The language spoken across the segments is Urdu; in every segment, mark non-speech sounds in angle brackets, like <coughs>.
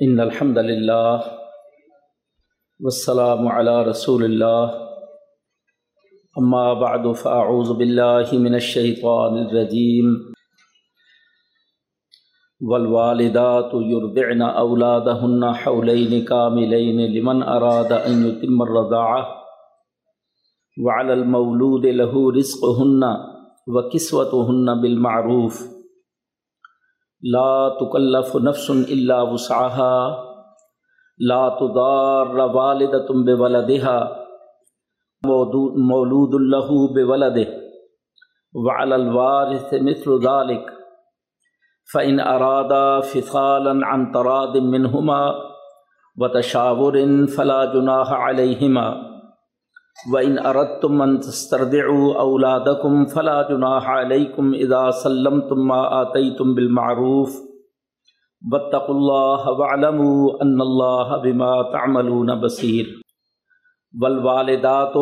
ان الحمد للہ والسلام على رسول اللہ اما بعد فاعوذ باللہ من الشیطان الرجیم والوالدات يرضعن اولادهن حولين كاملين لمن اراد ان يتم الرضاعه وعلى المولود له رزقهن وكسوتهن بالمعروف. لا تکلف نفس الا وسعها لا تضار والدة بولدها مولود له بولده وعلى الوارث مثل ذلك فإن أرادا فصالا عن تراد منهما وتشاور فلا جناح عليهما وَإِنْ أَرَدْتُمْ أَن تَسْتَرْضِعُوا أَوْلَادَكُمْ فَلَا جُنَاحَ عَلَيْكُمْ إِذَا سَلَّمْتُمْ مَا آتَيْتُمْ بِالْمَعْرُوفِ وَاتَّقُوا اللَّهَ وَاعْلَمُوا أَنَّ اللَّهَ بِمَا تَعْمَلُونَ بَصِيرٌ۔ والوالدات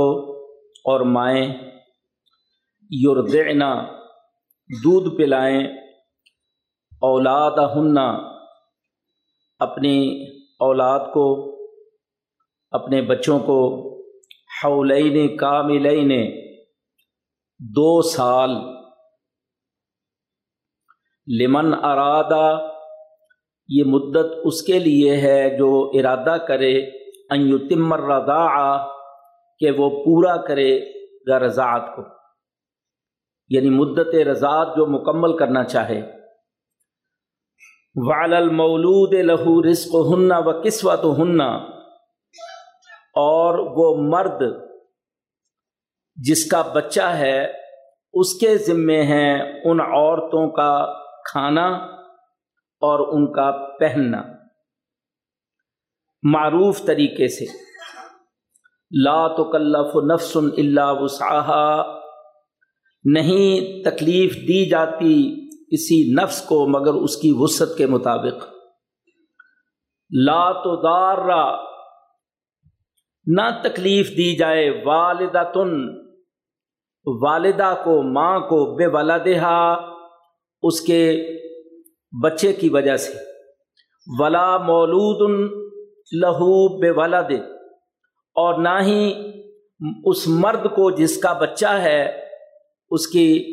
اور مائیں یرضعنا دودھ پلائیں اولاد اپنی اولاد کو، اپنے بچوں کو حولین کاملین، دو سال۔ لمن ارادہ یہ مدت اس کے لیے ہے جو ارادہ کرے، ان رضا کہ وہ پورا کرے گا رضاعت کو۔ یعنی مدت رضاعت جو مکمل کرنا چاہے۔ وعلی المولود لہو رزق ہننا و قسوت ہننا اور وہ مرد جس کا بچہ ہے، اس کے ذمے ہیں ان عورتوں کا کھانا اور ان کا پہننا۔ معروف طریقے سے، لا تکلف نفس اللہ وسعہ نہیں تکلیف دی جاتی کسی نفس کو مگر اس کی وسعت کے مطابق۔ لا تو دار نہ تکلیف دی جائے والدہ تن والدہ کو، ماں کو بے والدہ اس کے بچے کی وجہ سے۔ ولا مولود لہو بے والد اور نہ ہی اس مرد کو جس کا بچہ ہے، اس کی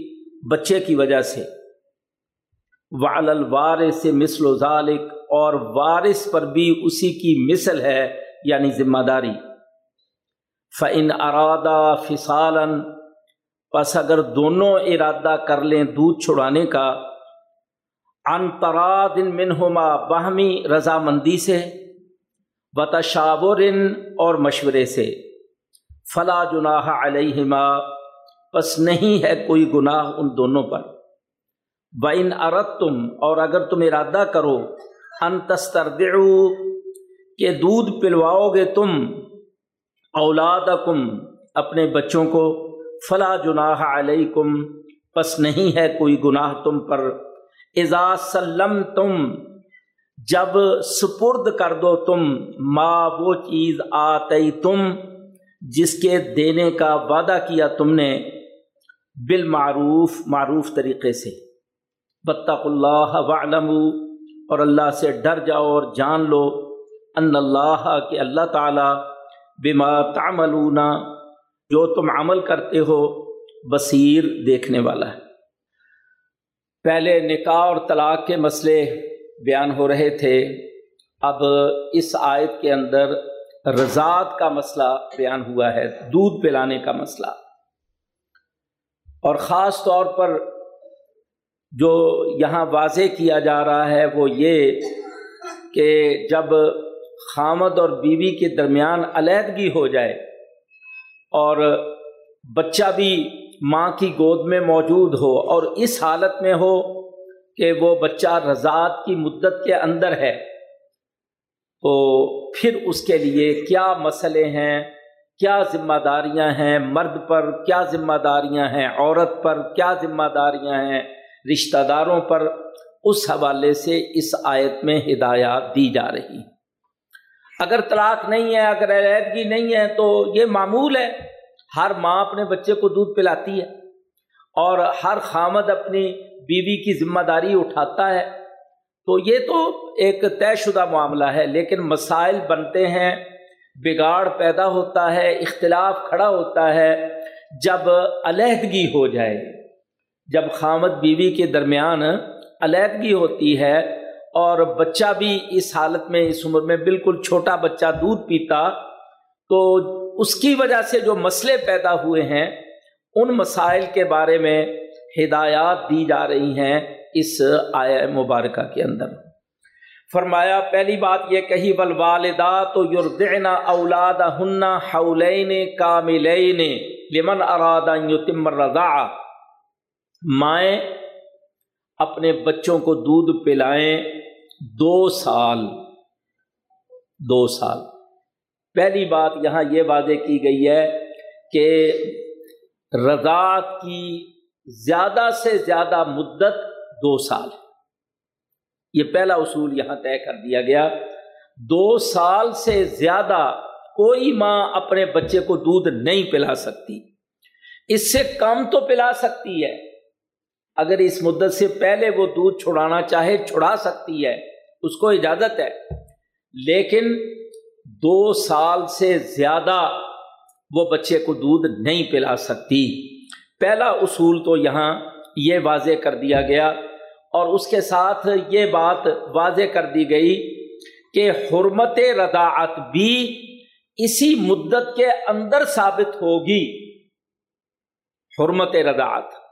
بچے کی وجہ سے۔ وعل الوارث مثل و ذالک اور وارث پر بھی اسی کی مثل ہے یعنی ذمہ داری۔ فعن ارادہ فسالن پس اگر دونوں ارادہ کر لیں دودھ چھڑانے کا ان منہما باہمی رضامندی سے بتشاور اور مشورے سے، فلا جناح علیہما پس نہیں ہے کوئی گناہ ان دونوں پر۔ بین ارد تم اور اگر تم ارادہ کرو ان تستردعو کہ دودھ پلواؤ گے تم اولاد اپنے بچوں کو، فلا جناح علیکم، پس نہیں ہے کوئی گناہ تم پر۔ اذا سلم تم جب سپرد کر دو تم ماں وہ چیز آتی تم جس کے دینے کا وعدہ کیا تم نے، بالمعروف، معروف طریقے سے۔ بطق اللہ وعلم اور اللہ سے ڈر جاؤ اور جان لو، ان اللہ، کہ اللہ تعالی بما تعملون، جو تم عمل کرتے ہو، بصیر دیکھنے والا ہے۔ پہلے نکاح اور طلاق کے مسئلے بیان ہو رہے تھے۔ اب اس آیت کے اندر رضاعت کا مسئلہ بیان ہوا ہے، دودھ پلانے کا مسئلہ۔ اور خاص طور پر جو یہاں واضح کیا جا رہا ہے وہ یہ کہ جب خامد اور بیوی کے درمیان علیحدگی ہو جائے اور بچہ بھی ماں کی گود میں موجود ہو اور اس حالت میں ہو کہ وہ بچہ رضاعت کی مدت کے اندر ہے، تو پھر اس کے لیے کیا مسئلے ہیں؟ کیا ذمہ داریاں ہیں؟ مرد پر کیا ذمہ داریاں ہیں؟ عورت پر کیا ذمہ داریاں ہیں؟ رشتہ داروں پر اس حوالے سے اس آیت میں ہدایات دی جا رہی اگر طلاق نہیں ہے، اگر علیحدگی نہیں ہے تو یہ معمول ہے۔ ہر ماں اپنے بچے کو دودھ پلاتی ہے اور ہر خامد اپنی بیوی کی ذمہ داری اٹھاتا ہے۔ تو یہ تو ایک طے شدہ معاملہ ہے، لیکن مسائل بنتے ہیں، بگاڑ پیدا ہوتا ہے، اختلاف کھڑا ہوتا ہے۔ جب علیحدگی ہو جائے، جب خامد بیوی کے درمیان علیحدگی ہوتی ہے اور بچہ بھی اس حالت میں، اس عمر میں بالکل چھوٹا بچہ دودھ پیتا، تو اس کی وجہ سے جو مسئلے پیدا ہوئے ہیں، ان مسائل کے بارے میں ہدایات دی جا رہی ہیں اس آیا مبارکہ کے اندر۔ فرمایا، پہلی بات یہ کہی ول والدہ تو یوردین اولاد ہننا حولین کاملین لمن ارادہ یتم رضا مائیں اپنے بچوں کو دودھ پلائیں دو سال دو سال۔ پہلی بات یہاں یہ واضح کی گئی ہے کہ رضا کی زیادہ سے زیادہ مدت دو سال یہ پہلا اصول یہاں طے کر دیا گیا۔ دو سال سے زیادہ کوئی ماں اپنے بچے کو دودھ نہیں پلا سکتی۔ اس سے کم تو پلا سکتی ہے۔ اگر اس مدت سے پہلے وہ دودھ چھڑانا چاہے، چھڑا سکتی ہے، اس کو اجازت ہے۔ لیکن دو سال سے زیادہ وہ بچے کو دودھ نہیں پلا سکتی۔ پہلا اصول تو یہاں یہ واضح کر دیا گیا اور اس کے ساتھ یہ بات واضح کر دی گئی کہ حرمت رضاعت بھی اسی مدت کے اندر ثابت ہوگی۔ حرمت رضاعت۔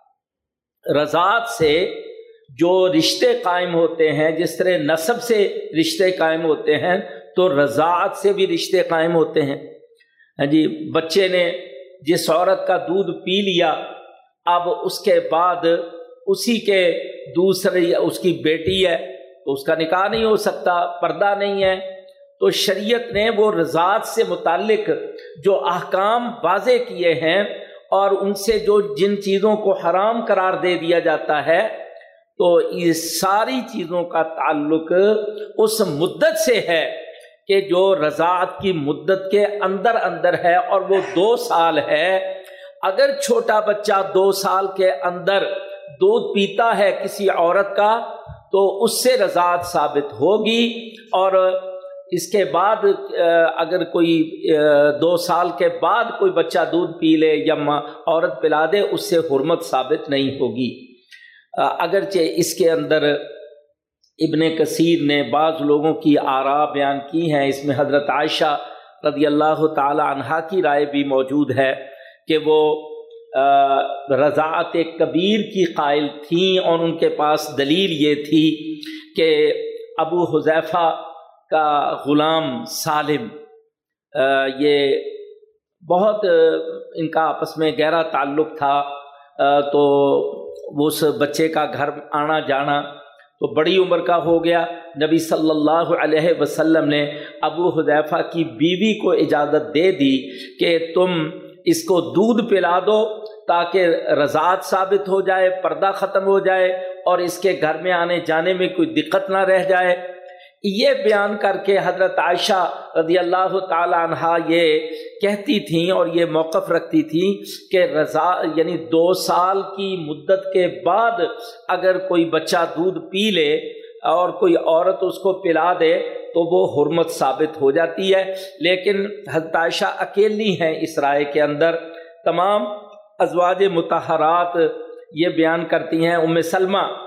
رضاعت سے جو رشتے قائم ہوتے ہیں، جس طرح نصب سے رشتے قائم ہوتے ہیں، تو رضاعت سے بھی رشتے قائم ہوتے ہیں۔ ہاں جی بچے نے جس عورت کا دودھ پی لیا، اب اس کے بعد اسی کے دوسری اس کی بیٹی ہے، تو اس کا نکاح نہیں ہو سکتا، پردہ نہیں ہے۔ تو شریعت نے وہ رضاعت سے متعلق جو احکام واضح کیے ہیں اور ان سے جو جن چیزوں کو حرام قرار دے دیا جاتا ہے، تو اس ساری چیزوں کا تعلق اس مدت سے ہے کہ جو رضاعت کی مدت کے اندر اندر ہے اور وہ دو سال ہے۔ اگر چھوٹا بچہ دو سال کے اندر دودھ پیتا ہے کسی عورت کا، تو اس سے رضاعت ثابت ہوگی اور اس کے بعد اگر کوئی دو سال کے بعد کوئی بچہ دودھ پی لے یا عورت پلا دے، اس سے حرمت ثابت نہیں ہوگی۔ اگرچہ اس کے اندر ابن کثیر نے بعض لوگوں کی آرا بیان کی ہیں۔ اس میں حضرت عائشہ رضی اللہ تعالی عنہا کی رائے بھی موجود ہے کہ وہ رضاعت کبیر کی قائل تھیں اور ان کے پاس دلیل یہ تھی کہ ابو حذیفہ کا غلام سالم یہ بہت ان کا آپس میں گہرا تعلق تھا تو اس بچے کا گھر آنا جانا تو بڑی عمر کا ہو گیا۔ نبی صلی اللہ علیہ وسلم نے ابو حذیفہ کی بیوی کو اجازت دے دی کہ تم اس کو دودھ پلا دو تاکہ رضاعت ثابت ہو جائے، پردہ ختم ہو جائے اور اس کے گھر میں آنے جانے میں کوئی دقت نہ رہ جائے۔ یہ بیان کر کے حضرت عائشہ رضی اللہ تعالی عنہ یہ کہتی تھیں اور یہ موقف رکھتی تھیں کہ رضا یعنی دو سال کی مدت کے بعد اگر کوئی بچہ دودھ پی لے اور کوئی عورت اس کو پلا دے تو وہ حرمت ثابت ہو جاتی ہے۔ لیکن حضرت عائشہ اکیلی ہیں اس رائے کے اندر۔ تمام ازواج متحرات یہ بیان کرتی ہیں۔ ام سلمہ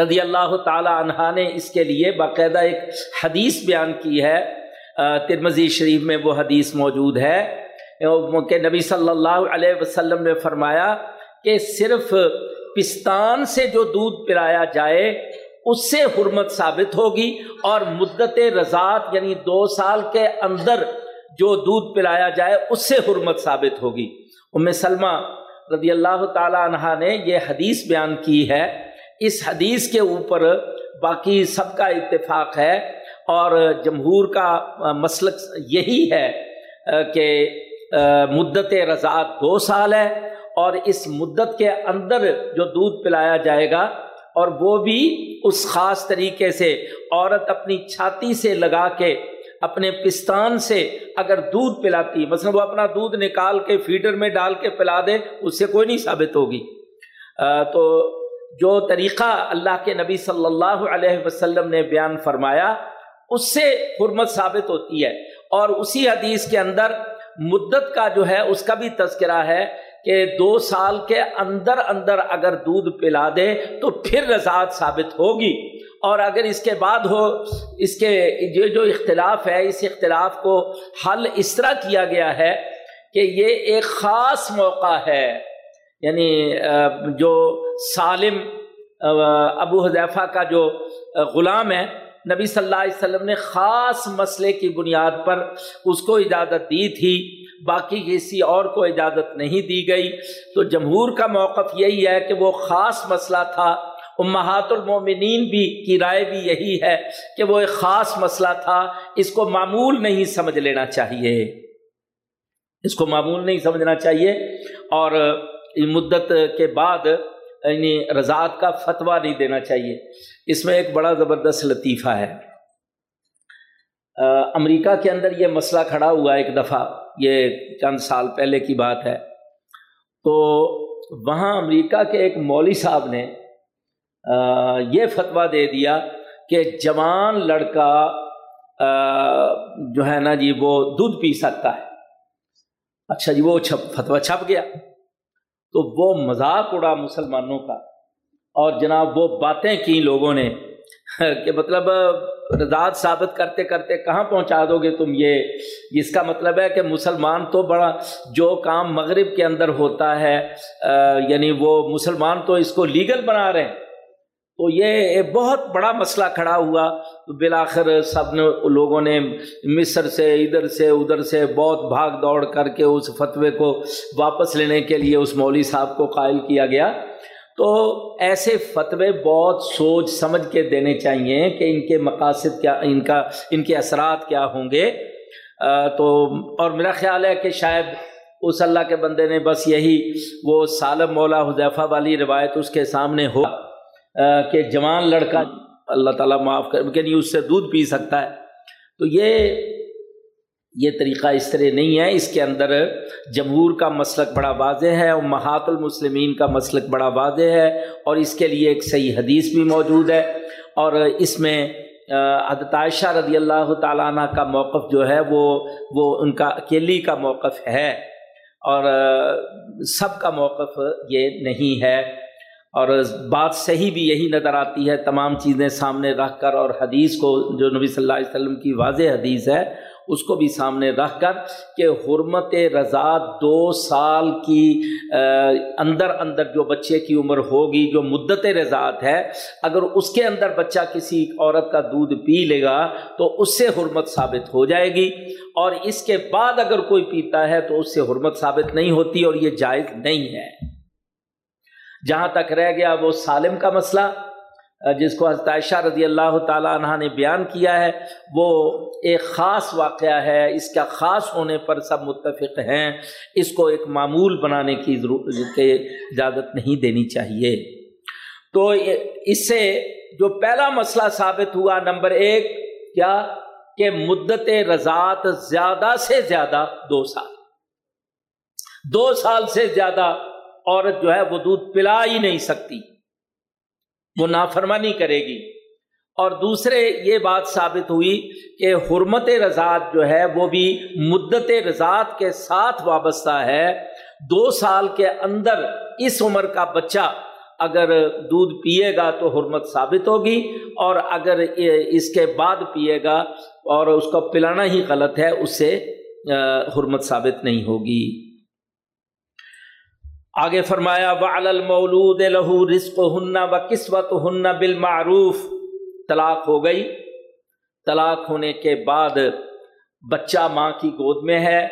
رضی اللہ تعالی عنہ نے اس کے لیے باقاعدہ ایک حدیث بیان کی ہے۔ ترمزی شریف میں وہ حدیث موجود ہے۔ کہ نبی صلی اللہ علیہ وسلم نے فرمایا کہ صرف پستان سے جو دودھ پلایا جائے، اس سے حرمت ثابت ہوگی اور مدت رضاعت یعنی دو سال کے اندر جو دودھ پلایا جائے، اس سے حرمت ثابت ہوگی۔ ام سلمہ رضی اللہ تعالی عنہ نے یہ حدیث بیان کی ہے۔ اس حدیث کے اوپر باقی سب کا اتفاق ہے اور جمہور کا مسلک یہی ہے کہ مدت رضاعت دو سال ہے اور اس مدت کے اندر جو دودھ پلایا جائے گا اور وہ بھی اس خاص طریقے سے عورت اپنی چھاتی سے لگا کے اپنے پستان سے اگر دودھ پلاتی، مثلا وہ اپنا دودھ نکال کے فیڈر میں ڈال کے پلا دے، اس سے کوئی نہیں ثابت ہوگی۔ تو جو طریقہ اللہ کے نبی صلی اللہ علیہ وسلم نے بیان فرمایا، اس سے حرمت ثابت ہوتی ہے۔ اور اسی حدیث کے اندر مدت کا جو ہے، اس کا بھی تذکرہ ہے کہ دو سال کے اندر اندر اگر دودھ پلا دے تو پھر رضاعت ثابت ہوگی۔ اور اگر اس کے بعد ہو، اس کے یہ جو اختلاف ہے، اس اختلاف کو حل اس طرح کیا گیا ہے کہ یہ ایک خاص موقع ہے۔ یعنی جو سالم ابو حذیفہ کا جو غلام ہے، نبی صلی اللہ علیہ وسلم نے خاص مسئلے کی بنیاد پر اس کو اجازت دی تھی، باقی کسی اور کو اجازت نہیں دی گئی۔ تو جمہور کا موقف یہی ہے کہ وہ خاص مسئلہ تھا۔ امہات المومنین بھی، کی رائے بھی یہی ہے کہ وہ ایک خاص مسئلہ تھا۔ اس کو معمول نہیں سمجھ لینا چاہیے۔ اس کو معمول نہیں سمجھنا چاہیے۔ اور مدت کے بعد یعنی رضاعت کا فتویٰ نہیں دینا چاہیے۔ اس میں ایک بڑا زبردست لطیفہ ہے۔ امریکہ کے اندر یہ مسئلہ کھڑا ہوا ایک دفعہ، یہ چند سال پہلے کی بات ہے۔ تو وہاں امریکہ کے ایک مولوی صاحب نے یہ فتویٰ دے دیا کہ جوان لڑکا جو ہے نا جی وہ دودھ پی سکتا ہے۔ اچھا جی وہ چھپ، فتویٰ چھپ گیا۔ تو وہ مذاق اڑا مسلمانوں کا۔ اور جناب وہ باتیں کی لوگوں نے کہ مطلب رضاعت ثابت کرتے کرتے کہاں پہنچا دو گے تم یہ؟ اس کا مطلب ہے کہ مسلمان تو بڑا جو کام مغرب کے اندر ہوتا ہے یعنی وہ مسلمان تو اس کو لیگل بنا رہے ہیں۔ تو یہ بہت بڑا مسئلہ کھڑا ہوا۔ بالآخر سب نے لوگوں نے مصر سے، ادھر سے ادھر سے بہت بھاگ دوڑ کر کے اس فتوے کو واپس لینے کے لیے اس مولوی صاحب کو قائل کیا گیا۔ تو ایسے فتوے بہت سوچ سمجھ کے دینے چاہیے کہ ان کے مقاصد کیا، ان کا، ان کے اثرات کیا ہوں گے۔ تو، اور میرا خیال ہے کہ شاید اس اللہ کے بندے نے بس یہی وہ سالم مولا حذیفہ والی روایت اس کے سامنے ہو۔ کہ جوان لڑکا اللہ تعالیٰ معاف کر کہ نہیں، اس سے دودھ پی سکتا ہے۔ تو یہ یہ طریقہ اس طرح نہیں ہے۔ اس کے اندر جمہور کا مسلک بڑا واضح ہے اور محات المسلمین کا مسلک بڑا واضح ہے، اور اس کے لیے ایک صحیح حدیث بھی موجود ہے۔ اور اس میں حضرت عائشہ رضی اللہ تعالیٰ عنہ کا موقف جو ہے، وہ وہ ان کا اکیلی کا موقف ہے۔ اور سب کا موقف یہ نہیں ہے۔ اور بات صحیح بھی یہی نظر آتی ہے، تمام چیزیں سامنے رکھ کر اور حدیث کو جو نبی صلی اللہ علیہ وسلم کی واضح حدیث ہے، اس کو بھی سامنے رکھ کر کہ حرمت رضا دو سال کی اندر اندر جو بچے کی عمر ہوگی، جو مدت رضاعت ہے، اگر اس کے اندر بچہ کسی عورت کا دودھ پی لے گا تو اس سے حرمت ثابت ہو جائے گی۔ اور اس کے بعد اگر کوئی پیتا ہے تو اس سے حرمت ثابت نہیں ہوتی اور یہ جائز نہیں ہے۔ جہاں تک رہ گیا وہ سالم کا مسئلہ، جس کو عائشہ رضی اللہ تعالیٰ عنہ نے بیان کیا ہے، وہ ایک خاص واقعہ ہے، اس کا خاص ہونے پر سب متفق ہیں، اس کو ایک معمول بنانے کی ضرورت اجازت نہیں دینی چاہیے۔ تو اس سے جو پہلا مسئلہ ثابت ہوا، نمبر ایک، کیا؟ کہ مدت رضاعت زیادہ سے زیادہ دو سال۔ دو سال سے زیادہ عورت جو ہے وہ دودھ پلا ہی نہیں سکتی، وہ نافرمانی کرے گی۔ اور دوسرے یہ بات ثابت ہوئی کہ حرمت رضاعت جو ہے وہ بھی مدت رضاعت کے ساتھ وابستہ ہے۔ دو سال کے اندر اس عمر کا بچہ اگر دودھ پیے گا تو حرمت ثابت ہوگی، اور اگر اس کے بعد پیے گا اور اس کو پلانا ہی غلط ہے، اس سے حرمت ثابت نہیں ہوگی۔ آگے فرمایا وعلی المولود لہو رزق ہن و قسمت ہن بالمعروف۔ طلاق ہو گئی۔ طلاق ہونے کے بعد بچہ ماں کی گود میں ہے۔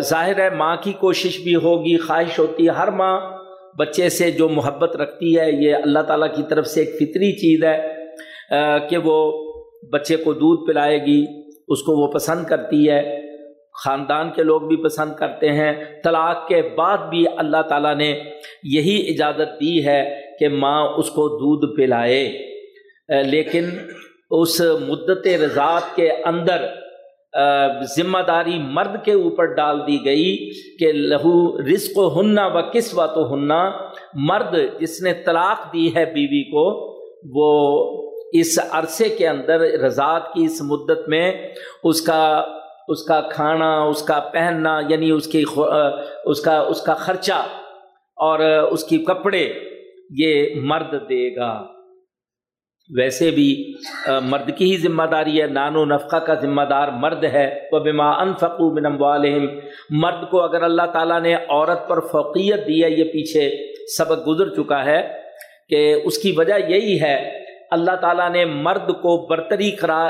ظاہر ہے ماں کی کوشش بھی ہوگی، خواہش ہوتی ہے، ہر ماں بچے سے جو محبت رکھتی ہے، یہ اللہ تعالیٰ کی طرف سے ایک فطری چیز ہے کہ وہ بچے کو دودھ پلائے گی، اس کو وہ پسند کرتی ہے۔ خاندان کے لوگ بھی پسند کرتے ہیں۔ طلاق کے بعد بھی اللہ تعالیٰ نے یہی اجازت دی ہے کہ ماں اس کو دودھ پلائے۔ لیکن اس مدت رضاعت کے اندر ذمہ داری مرد کے اوپر ڈال دی گئی کہ لہو رزق و ہننا و کس و تو ہننا مرد جس نے طلاق دی ہے بیوی کو، وہ اس عرصے کے اندر رضاعت کی اس مدت میں اس کا اس کا کھانا، اس کا پہننا یعنی اس کی اس کا اس کا خرچہ اور اس کی کپڑے، یہ مرد دے گا۔ ویسے بھی مرد کی ہی ذمہ داری ہے۔ نان و نفقہ کا ذمہ دار مرد ہے۔ وہ بما انفقو من والم مرد کو اگر اللہ تعالیٰ نے عورت پر فوقیت دی ہے، یہ پیچھے سبق گزر چکا ہے کہ اس کی وجہ یہی ہے اللہ تعالیٰ نے مرد کو برتری کرا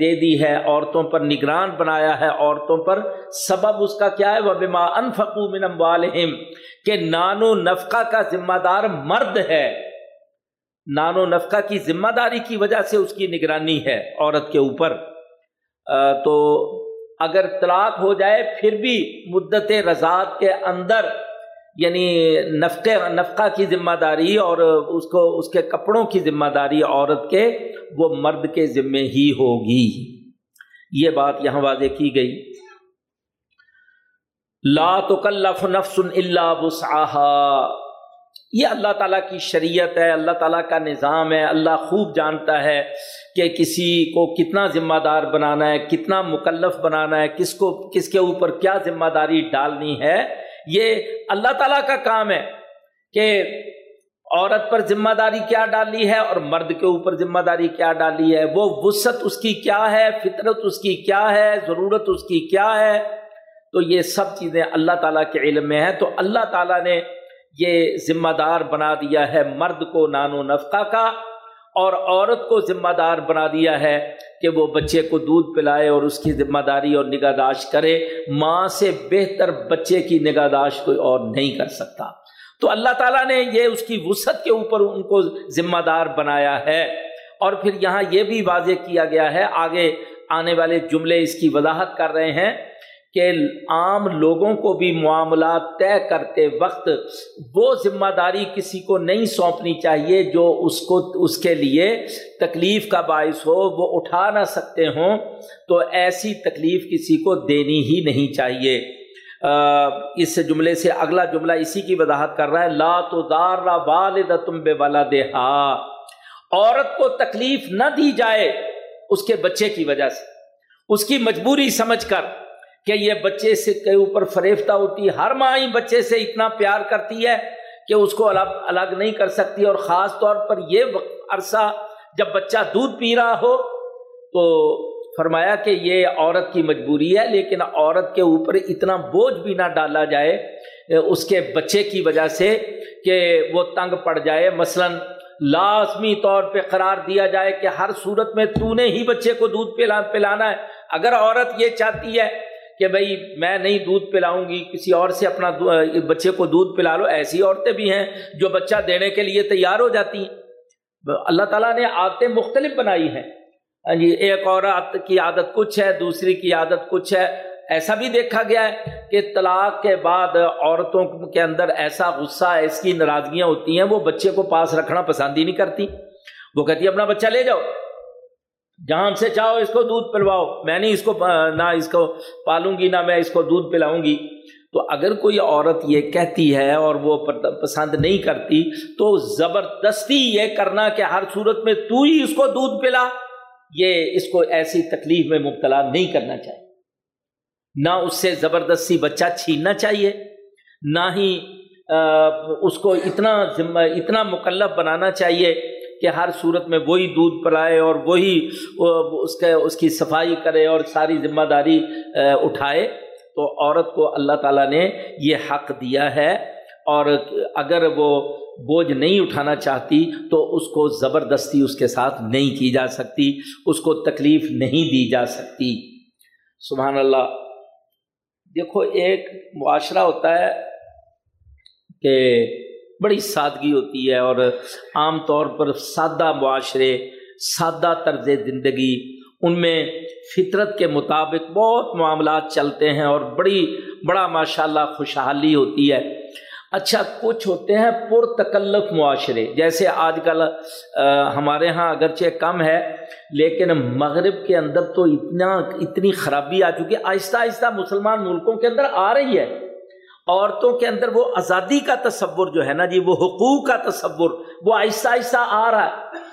دے دی ہے، عورتوں پر نگران بنایا ہے، عورتوں پر سبب اس کا کیا ہے؟ وہ بما انفقو من والم کہ نان و نفقہ کا ذمہ دار مرد ہے۔ نان و نفقہ کی ذمہ داری کی وجہ سے اس کی نگرانی ہے عورت کے اوپر۔ تو اگر طلاق ہو جائے، پھر بھی مدت رضاعت کے اندر یعنی نفقے نفقہ کی ذمہ داری اور اس کو اس کے کپڑوں کی ذمہ داری عورت کے، وہ مرد کے ذمے ہی ہوگی۔ یہ بات یہاں واضح کی گئی۔ لا تکلف نفس الا وسعها یہ اللہ تعالیٰ کی شریعت ہے، اللہ تعالیٰ کا نظام ہے۔ اللہ خوب جانتا ہے کہ کسی کو کتنا ذمہ دار بنانا ہے، کتنا مکلف بنانا ہے، کس کو کس کے اوپر کیا ذمہ داری ڈالنی ہے۔ یہ اللہ تعالیٰ کا کام ہے کہ عورت پر ذمہ داری کیا ڈالی ہے اور مرد کے اوپر ذمہ داری کیا ڈالی ہے؟ وہ وسعت اس کی کیا ہے؟ فطرت اس کی کیا ہے؟ ضرورت اس کی کیا ہے؟ تو یہ سب چیزیں اللہ تعالیٰ کے علم میں ہیں۔ تو اللہ تعالیٰ نے یہ ذمہ دار بنا دیا ہے مرد کو نان و نفقہ کا۔ اور عورت کو ذمہ دار بنا دیا ہے کہ وہ بچے کو دودھ پلائے اور اس کی ذمہ داری اور نگہداشت کرے۔ ماں سے بہتر بچے کی نگہداشت کوئی اور نہیں کر سکتا۔ تو اللہ تعالیٰ نے یہ اس کی وسعت کے اوپر ان کو ذمہ دار بنایا ہے۔ اور پھر یہاں یہ بھی واضح کیا گیا ہے، آگے آنے والے جملے اس کی وضاحت کر رہے ہیں۔ کہ عام لوگوں کو بھی معاملات طے کرتے وقت وہ ذمہ داری کسی کو نہیں سونپنی چاہیے جو اس کو، اس کے لیے تکلیف کا باعث ہو، وہ اٹھا نہ سکتے ہوں، تو ایسی تکلیف کسی کو دینی ہی نہیں چاہیے۔ اس جملے سے اگلا جملہ اسی کی وضاحت کر رہا ہے۔ لا تو دار والد تم بے والا دیہا عورت کو تکلیف نہ دی جائے اس کے بچے کی وجہ سے۔ اس کی مجبوری سمجھ کر۔ کہ یہ بچے سے کے اوپر فریفتہ ہوتی ہے، ہر ماں ہی بچے سے اتنا پیار کرتی ہے کہ اس کو الگ الگ نہیں کر سکتی اور خاص طور پر یہ عرصہ جب بچہ دودھ پی رہا ہو تو فرمایا کہ یہ عورت کی مجبوری ہے، لیکن عورت کے اوپر اتنا بوجھ بھی نہ ڈالا جائے اس کے بچے کی وجہ سے کہ وہ تنگ پڑ جائے۔ مثلا لازمی طور پہ قرار دیا جائے کہ ہر صورت میں تو نے ہی بچے کو دودھ پلا، پلانا ہے۔ اگر عورت یہ چاہتی ہے کہ بھائی میں نہیں دودھ پلاؤں گی، کسی اور سے اپنا بچے کو دودھ پلا لو، ایسی عورتیں بھی ہیں جو بچہ دینے کے لیے تیار ہو جاتی ہیں۔ اللہ تعالیٰ نے عادتیں مختلف بنائی ہیں۔ ہاں جی ایک عورت کی عادت کچھ ہے، دوسری کی عادت کچھ ہے۔ ایسا بھی دیکھا گیا ہے کہ طلاق کے بعد عورتوں کے اندر ایسا غصہ، اس کی ناراضگیاں ہوتی ہیں، وہ بچے کو پاس رکھنا پسند ہی نہیں کرتی۔ وہ کہتی ہے، اپنا بچہ لے جاؤ۔ جہاں سے چاہو اس کو دودھ پلواؤ۔ میں نہیں اس کو، نہ اس کو پالوں گی، نہ میں اس کو دودھ پلاؤں گی۔ تو اگر کوئی عورت یہ کہتی ہے اور وہ پسند نہیں کرتی، تو زبردستی یہ کرنا کہ ہر صورت میں تو ہی اس کو دودھ پلا۔ یہ اس کو ایسی تکلیف میں مبتلا نہیں کرنا چاہیے۔ نہ اس سے زبردستی بچہ چھیننا چاہیے، نہ ہی اس کو اتنا اتنا مکلف بنانا چاہیے۔ کہ ہر صورت میں وہی دودھ پلائے اور وہی اس کے اس کی صفائی کرے اور ساری ذمہ داری اٹھائے۔ تو عورت کو اللہ تعالیٰ نے یہ حق دیا ہے اور اگر وہ بوجھ نہیں اٹھانا چاہتی تو اس کو زبردستی اس کے ساتھ نہیں کی جا سکتی، اس کو تکلیف نہیں دی جا سکتی۔ سبحان اللہ۔ دیکھو، ایک معاشرہ ہوتا ہے کہ بڑی سادگی ہوتی ہے اور عام طور پر سادہ معاشرے، سادہ طرز زندگی، ان میں فطرت کے مطابق بہت معاملات چلتے ہیں اور بڑی، بڑا ماشاء اللہ خوشحالی ہوتی ہے۔ اچھا کچھ ہوتے ہیں پرتکلف معاشرے، جیسے آج کل ہمارے ہاں اگرچہ کم ہے، لیکن مغرب کے اندر تو اتنا، اتنی خرابی آ چکی ہے آہستہ آہستہ مسلمان ملکوں کے اندر آ رہی ہے۔ عورتوں کے اندر وہ آزادی کا تصور جو ہے نا جی وہ حقوق کا تصور، وہ آہستہ آہستہ آ رہا ہے۔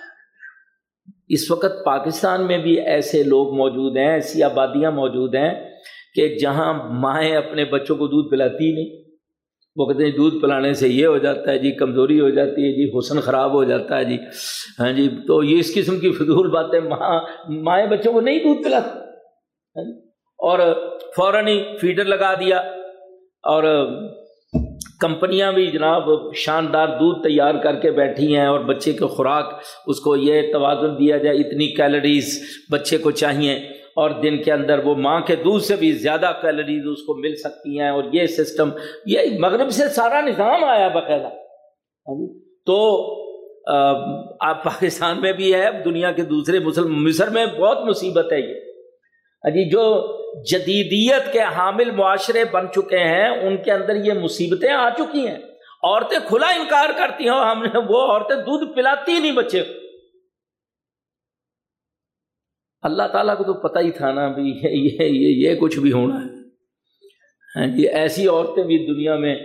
اس وقت پاکستان میں بھی ایسے لوگ موجود ہیں، ایسی آبادیاں موجود ہیں کہ جہاں مائیں اپنے بچوں کو دودھ پلاتی نہیں۔ وہ کہتے ہیں جی، دودھ پلانے سے یہ ہو جاتا ہے جی کمزوری ہو جاتی ہے جی حسن خراب ہو جاتا ہے جی۔ ہاں جی تو یہ اس قسم کی فضول باتیں ماں، مائیں بچوں کو نہیں دودھ پلاتی۔ ہاں جی، اور فوراً ہی فیڈر لگا دیا۔ اور کمپنیاں بھی جناب شاندار دودھ تیار کر کے بیٹھی ہیں اور بچے کے خوراک اس کو یہ توازن دیا جائے، اتنی کیلریز بچے کو چاہیے اور دن کے اندر وہ ماں کے دودھ سے بھی زیادہ کیلریز اس کو مل سکتی ہیں اور یہ سسٹم یہ مغرب سے سارا نظام آیا باقاعدہ۔ ہاں جی؟ تو آپ پاکستان میں بھی ہے دنیا کے دوسرے مسلم، مصر میں بہت مصیبت ہے یہ۔ جی جو جدیدیت کے حامل معاشرے بن چکے ہیں، ان کے اندر یہ مصیبتیں آ چکی ہیں۔ عورتیں کھلا انکار کرتی ہیں ہم نے وہ عورتیں دودھ پلاتی نہیں بچے۔ کو اللہ تعالیٰ کو تو پتہ ہی تھا نا بھی یہ یہ یہ کچھ بھی ہونا ہے۔ ہاں جی ایسی عورتیں بھی دنیا میں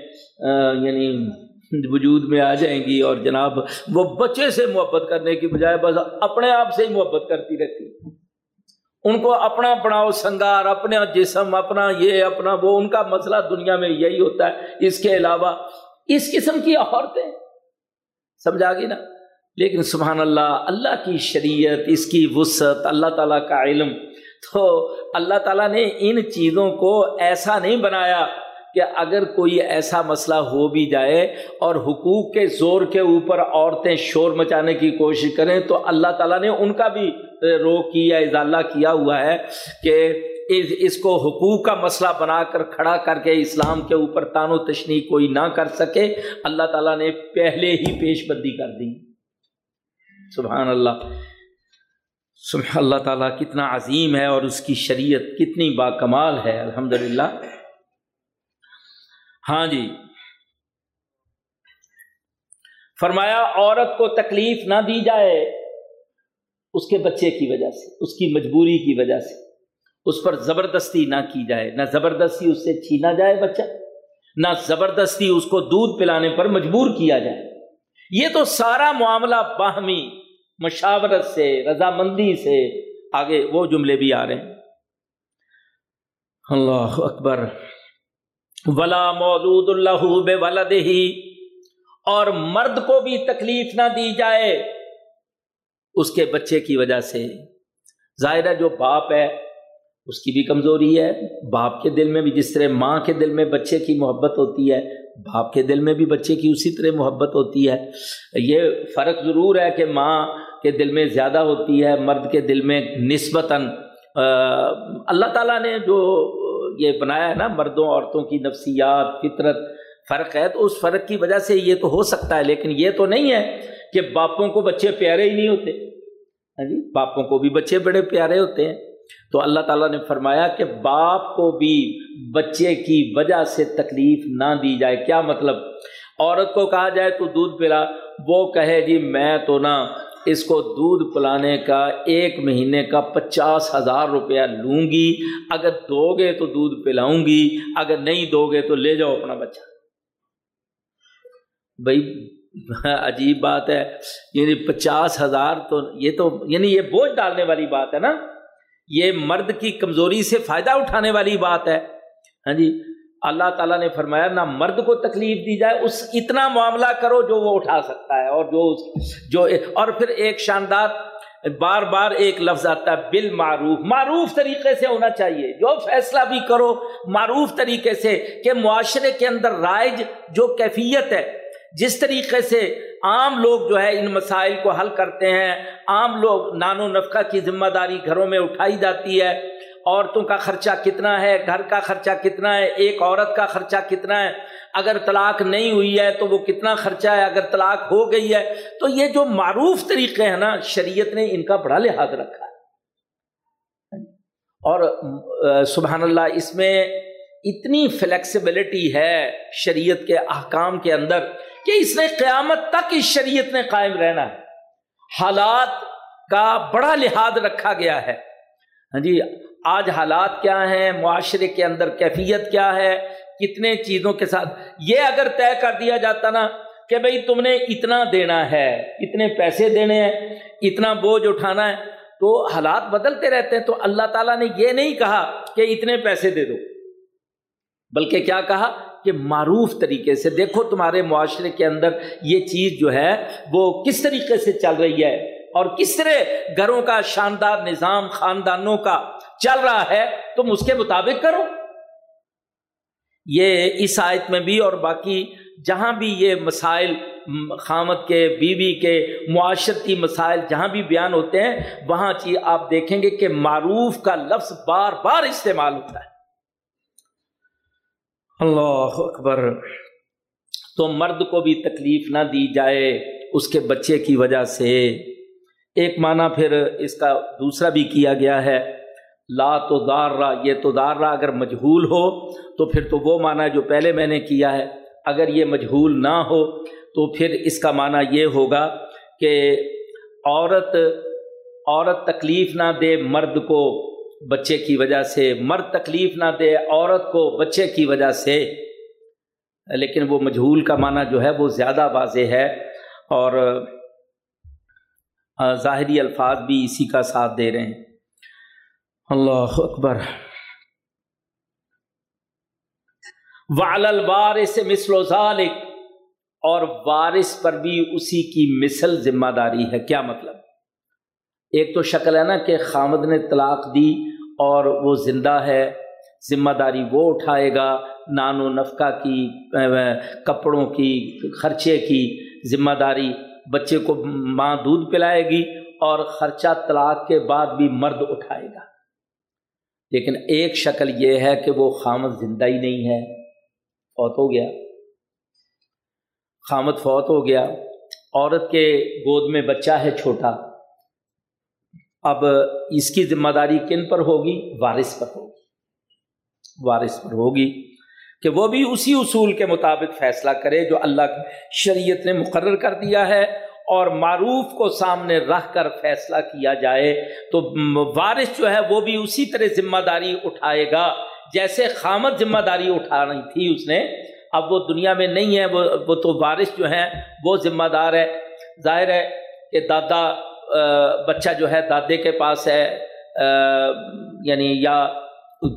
یعنی وجود میں آ جائیں گی اور جناب وہ بچے سے محبت کرنے کی بجائے بس اپنے آپ سے ہی محبت کرتی رہتی۔ ان کو اپنا بناؤ، سنگار، اپنا جسم، اپنا یہ، اپنا وہ، ان کا مسئلہ دنیا میں یہی ہوتا ہے۔ اس کے علاوہ اس قسم کی عورتیں، سمجھا گی نا؟ لیکن سبحان اللہ اللہ کی شریعت، اس کی وسعت، اللہ تعالیٰ کا علم۔ تو اللہ تعالیٰ نے ان چیزوں کو ایسا نہیں بنایا کہ اگر کوئی ایسا مسئلہ ہو بھی جائے اور حقوق کے زور کے اوپر عورتیں شور مچانے کی کوشش کریں تو اللہ تعالیٰ نے ان کا بھی روک کیا، اضالہ کیا ہوا ہے کہ اس کو حقوق کا مسئلہ بنا کر کھڑا کر کے اسلام کے اوپر تان و تشنی کوئی نہ کر سکے، اللہ تعالیٰ نے پہلے ہی پیش بندی کر دی۔ سبحان اللہ۔ سبحان اللہ تعالیٰ کتنا عظیم ہے اور اس کی شریعت کتنی با کمال ہے الحمد للہ ہاں جی۔ فرمایا، عورت کو تکلیف نہ دی جائے۔ اس کے بچے کی وجہ سے، اس کی مجبوری کی وجہ سے۔ اس پر زبردستی نہ کی جائے، نہ زبردستی اس سے چھینا جائے بچہ، نہ زبردستی اس کو دودھ پلانے پر مجبور کیا جائے۔ یہ تو سارا معاملہ باہمی، مشاورت سے، رضامندی سے آگے وہ جملے بھی آ رہے ہیں۔ اللہ اکبر۔ ولا موجود اللہ بے ولد ہی اور مرد کو بھی تکلیف نہ دی جائے۔ اس کے بچے کی وجہ سے۔ ظاہر ہے جو باپ ہے، اس کی بھی کمزوری ہے۔ باپ کے دل میں بھی جس طرح ماں کے دل میں بچے کی محبت ہوتی ہے، باپ کے دل میں بھی بچے کی اسی طرح محبت ہوتی ہے۔ یہ فرق ضرور ہے کہ ماں کے دل میں زیادہ ہوتی ہے، مرد کے دل میں نسبتاً اللہ تعالیٰ نے جو یہ بنایا ہے نا، مردوں، عورتوں کی نفسیات، فطرت فرق ہے تو اس فرق کی وجہ سے یہ تو ہو سکتا ہے، لیکن یہ تو نہیں ہے کہ باپوں کو بچے پیارے ہی نہیں ہوتے۔ ہاں جی باپوں کو بھی بچے بڑے پیارے ہوتے ہیں۔ تو اللہ تعالیٰ نے فرمایا کہ باپ کو بھی بچے کی وجہ سے تکلیف نہ دی جائے۔ کیا مطلب؟ عورت کو کہا جائے تو دودھ پلا۔ وہ کہے جی میں تو نہ اس کو دودھ پلانے کا ایک مہینے کا پچاس ہزار روپیہ لوں گی۔ اگر دو گے تو دودھ پلاؤں گی، اگر نہیں دو گے تو لے جاؤ اپنا بچہ۔ بھائی، عجیب بات ہے۔ یعنی پچاس ہزار تو یہ تو یعنی یہ بوجھ ڈالنے والی بات ہے نا۔ یہ مرد کی کمزوری سے فائدہ اٹھانے والی بات ہے۔ ہاں جی اللہ تعالیٰ نے فرمایا، نہ مرد کو تکلیف دی جائے، اس اتنا معاملہ کرو جو وہ اٹھا سکتا ہے اور جو جو اور پھر ایک شاندار، بار بار ایک لفظ آتا ہے بال معروف معروف طریقے سے ہونا چاہیے۔ جو فیصلہ بھی کرو، معروف طریقے سے کہ معاشرے کے اندر رائج جو کیفیت ہے جس طریقے سے عام لوگ جو ہے ان مسائل کو حل کرتے ہیں، عام لوگ نان و نفقہ کی ذمہ داری گھروں میں اٹھائی جاتی ہے، عورتوں کا خرچہ کتنا ہے، گھر کا خرچہ کتنا ہے، ایک عورت کا خرچہ کتنا ہے، اگر طلاق نہیں ہوئی ہے تو وہ کتنا خرچہ ہے، اگر طلاق ہو گئی ہے تو یہ جو معروف طریقے ہیں نا، شریعت نے ان کا بڑا لحاظ رکھا ہے۔ اور سبحان اللہ، اس میں اتنی فلیکسیبلٹی ہے شریعت کے احکام کے اندر کہ اس نے قیامت تک اس شریعت نے قائم رہنا ہے۔ حالات کا بڑا لحاظ رکھا گیا ہے۔ ہاں جی آج حالات کیا ہیں؟ معاشرے کے اندر کیفیت کیا ہے؟ کتنے چیزوں کے ساتھ؟ یہ اگر طے کر دیا جاتا نا کہ بھئی تم نے اتنا دینا ہے، اتنے پیسے دینے ہیں، اتنا بوجھ اٹھانا ہے، تو حالات بدلتے رہتے ہیں۔ تو اللہ تعالیٰ نے یہ نہیں کہا کہ اتنے پیسے دے دو، بلکہ کیا کہا؟ کہ معروف طریقے سے دیکھو تمہارے معاشرے کے اندر یہ چیز جو ہے وہ کس طریقے سے چل رہی ہے اور کس طرح گھروں کا شاندار نظام خاندانوں کا چل رہا ہے، تم اس کے مطابق کرو۔ یہ اس آیت میں بھی اور باقی جہاں بھی یہ مسائل خامت کے، بیوی کے، معاشرتی مسائل جہاں بھی بیان ہوتے ہیں، وہاں چیز آپ دیکھیں گے کہ معروف کا لفظ بار بار استعمال ہوتا ہے۔ اللہ اکبر تو مرد کو بھی تکلیف نہ دی جائے اس کے بچے کی وجہ سے۔ ایک معنی پھر اس کا دوسرا بھی کیا گیا ہے۔ لا تو دار را یہ تو دار را اگر مجہول ہو تو پھر تو وہ معنی جو پہلے میں نے کیا ہے۔ اگر یہ مجہول نہ ہو تو پھر اس کا معنی یہ ہوگا کہ عورت عورت تکلیف نہ دے مرد کو۔ بچے کی وجہ سے مرد تکلیف نہ دے، عورت کو بچے کی وجہ سے۔ لیکن وہ مجہول کا معنی جو ہے وہ زیادہ واضح ہے اور ظاہری الفاظ بھی اسی کا ساتھ دے رہے ہیں۔ اللہ اکبر۔ وارث مثل و ذالک اور وارث پر بھی اسی کی مثل ذمہ داری ہے۔ کیا مطلب؟ ایک تو شکل ہے نا کہ خامد نے طلاق دی اور وہ زندہ ہے، ذمہ داری وہ اٹھائے گا، نان و نفقہ کی کپڑوں کی، خرچے کی ذمہ داری بچے کو ماں دودھ پلائے گی اور خرچہ طلاق کے بعد بھی مرد اٹھائے گا۔ لیکن ایک شکل یہ ہے کہ وہ خامد زندہ ہی نہیں ہے، فوت ہو گیا۔ خامد فوت ہو گیا۔ عورت کے گود میں بچہ ہے چھوٹا۔ اب اس کی ذمہ داری کن پر ہوگی؟ وارث پر ہوگی۔ وارث پر ہوگی کہ وہ بھی اسی اصول کے مطابق فیصلہ کرے جو اللہ کی شریعت نے مقرر کر دیا ہے اور معروف کو سامنے رکھ کر فیصلہ کیا جائے تو وارث جو ہے وہ بھی اسی طرح ذمہ داری اٹھائے گا جیسے خامد ذمہ داری اٹھانی تھی اس نے۔ اب وہ دنیا میں نہیں ہے، وہ وہ تو وارث جو ہیں وہ ذمہ دار ہے۔ ظاہر ہے کہ دادا بچہ جو ہے دادے کے پاس ہے یعنی یا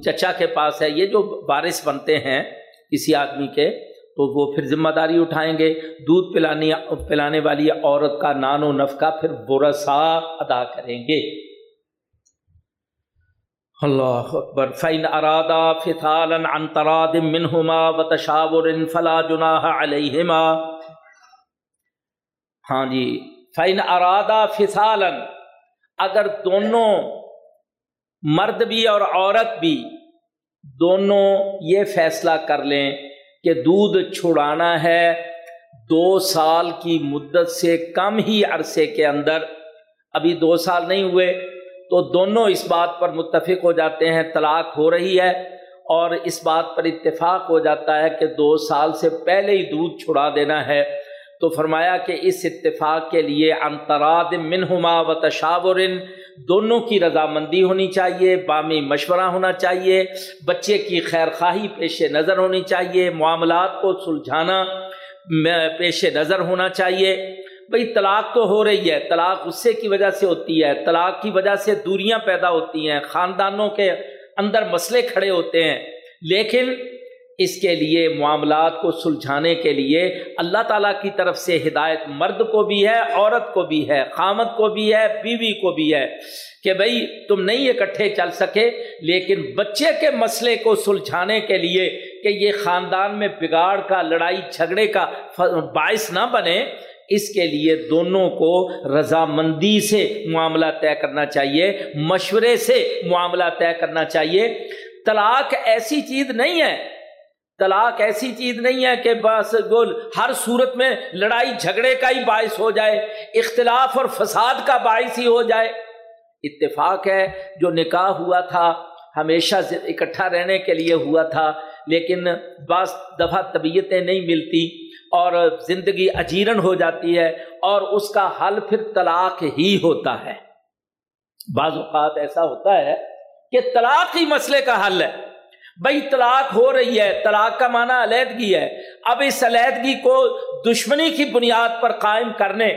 چچا کے پاس ہے، یہ جو وارث بنتے ہیں کسی آدمی کے، تو وہ پھر ذمہ داری اٹھائیں گے۔ دودھ پلانی پلانے والی عورت کا نان و نفقہ پھر برسا ادا کریں گے۔ اللہ اکبر۔ فین ارادہ فطالن انتراد منہما و تشاور فلا جناح علیہما ہاں جی فین ارادہ فصالن اگر دونوں مرد بھی اور عورت بھی دونوں یہ فیصلہ کر لیں کہ دودھ چھڑانا ہے، دو سال کی مدت سے کم ہی عرصے کے اندر، ابھی دو سال نہیں ہوئے، تو دونوں اس بات پر متفق ہو جاتے ہیں، طلاق ہو رہی ہے اور اس بات پر اتفاق ہو جاتا ہے کہ دو سال سے پہلے ہی دودھ چھڑا دینا ہے۔ تو فرمایا کہ اس اتفاق کے لیے انتراد منہما و تشاور دونوں کی رضامندی ہونی چاہیے، بامی مشورہ ہونا چاہیے، بچے کی خیر خواہی پیش نظر ہونی چاہیے، معاملات کو سلجھانا پیش نظر ہونا چاہیے۔ بھئی طلاق تو ہو رہی ہے، طلاق غصے کی وجہ سے ہوتی ہے، طلاق کی وجہ سے دوریاں پیدا ہوتی ہیں، خاندانوں کے اندر مسئلے کھڑے ہوتے ہیں۔ لیکن اس کے لیے معاملات کو سلجھانے کے لیے اللہ تعالیٰ کی طرف سے ہدایت مرد کو بھی ہے، عورت کو بھی ہے، خامد کو بھی ہے، بیوی کو بھی ہے کہ بھائی تم نہیں اکٹھے چل سکے، لیکن بچے کے مسئلے کو سلجھانے کے لیے کہ یہ خاندان میں بگاڑ کا، لڑائی جھگڑے کا باعث نہ بنے، اس کے لیے دونوں کو رضامندی سے معاملہ طے کرنا چاہیے، مشورے سے معاملہ طے کرنا چاہیے۔ طلاق ایسی چیز نہیں ہے طلاق ایسی چیز نہیں ہے کہ بس گول ہر صورت میں لڑائی جھگڑے کا ہی باعث ہو جائے، اختلاف اور فساد کا باعث ہی ہو جائے۔ اتفاق ہے، جو نکاح ہوا تھا، ہمیشہ اکٹھا رہنے کے لیے ہوا تھا، لیکن بعض دفعہ طبیعتیں نہیں ملتی اور زندگی اجیرن ہو جاتی ہے اور اس کا حل پھر طلاق ہی ہوتا ہے۔ بعض اوقات ایسا ہوتا ہے کہ طلاق ہی مسئلے کا حل ہے۔ بھائی طلاق ہو رہی ہے، طلاق کا معنی علیحدگی ہے۔ اب اس علیحدگی کو دشمنی کی بنیاد پر قائم کرنے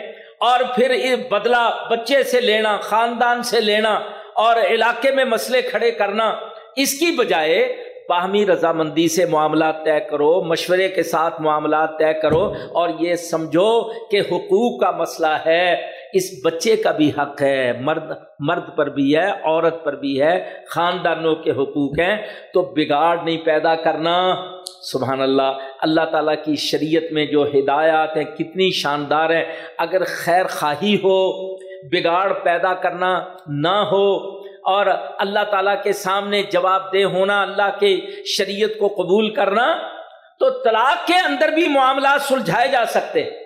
اور پھر بدلہ بچے سے لینا، خاندان سے لینا اور علاقے میں مسئلے کھڑے کرنا، اس کی بجائے باہمی رضامندی سے معاملات طے کرو، مشورے کے ساتھ معاملات طے کرو اور یہ سمجھو کہ حقوق کا مسئلہ ہے۔ اس بچے کا بھی حق ہے، مرد مرد پر بھی ہے، عورت پر بھی ہے، خاندانوں کے حقوق ہیں، تو بگاڑ نہیں پیدا کرنا۔ سبحان اللہ اللہ تعالیٰ کی شریعت میں جو ہدایات ہیں، کتنی شاندار ہیں۔ اگر خیر خواہی ہو، بگاڑ پیدا کرنا نہ ہو، اور اللہ تعالیٰ کے سامنے جواب دہ ہونا، اللہ کے شریعت کو قبول کرنا، تو طلاق کے اندر بھی معاملات سلجھائے جا سکتے۔ ہیں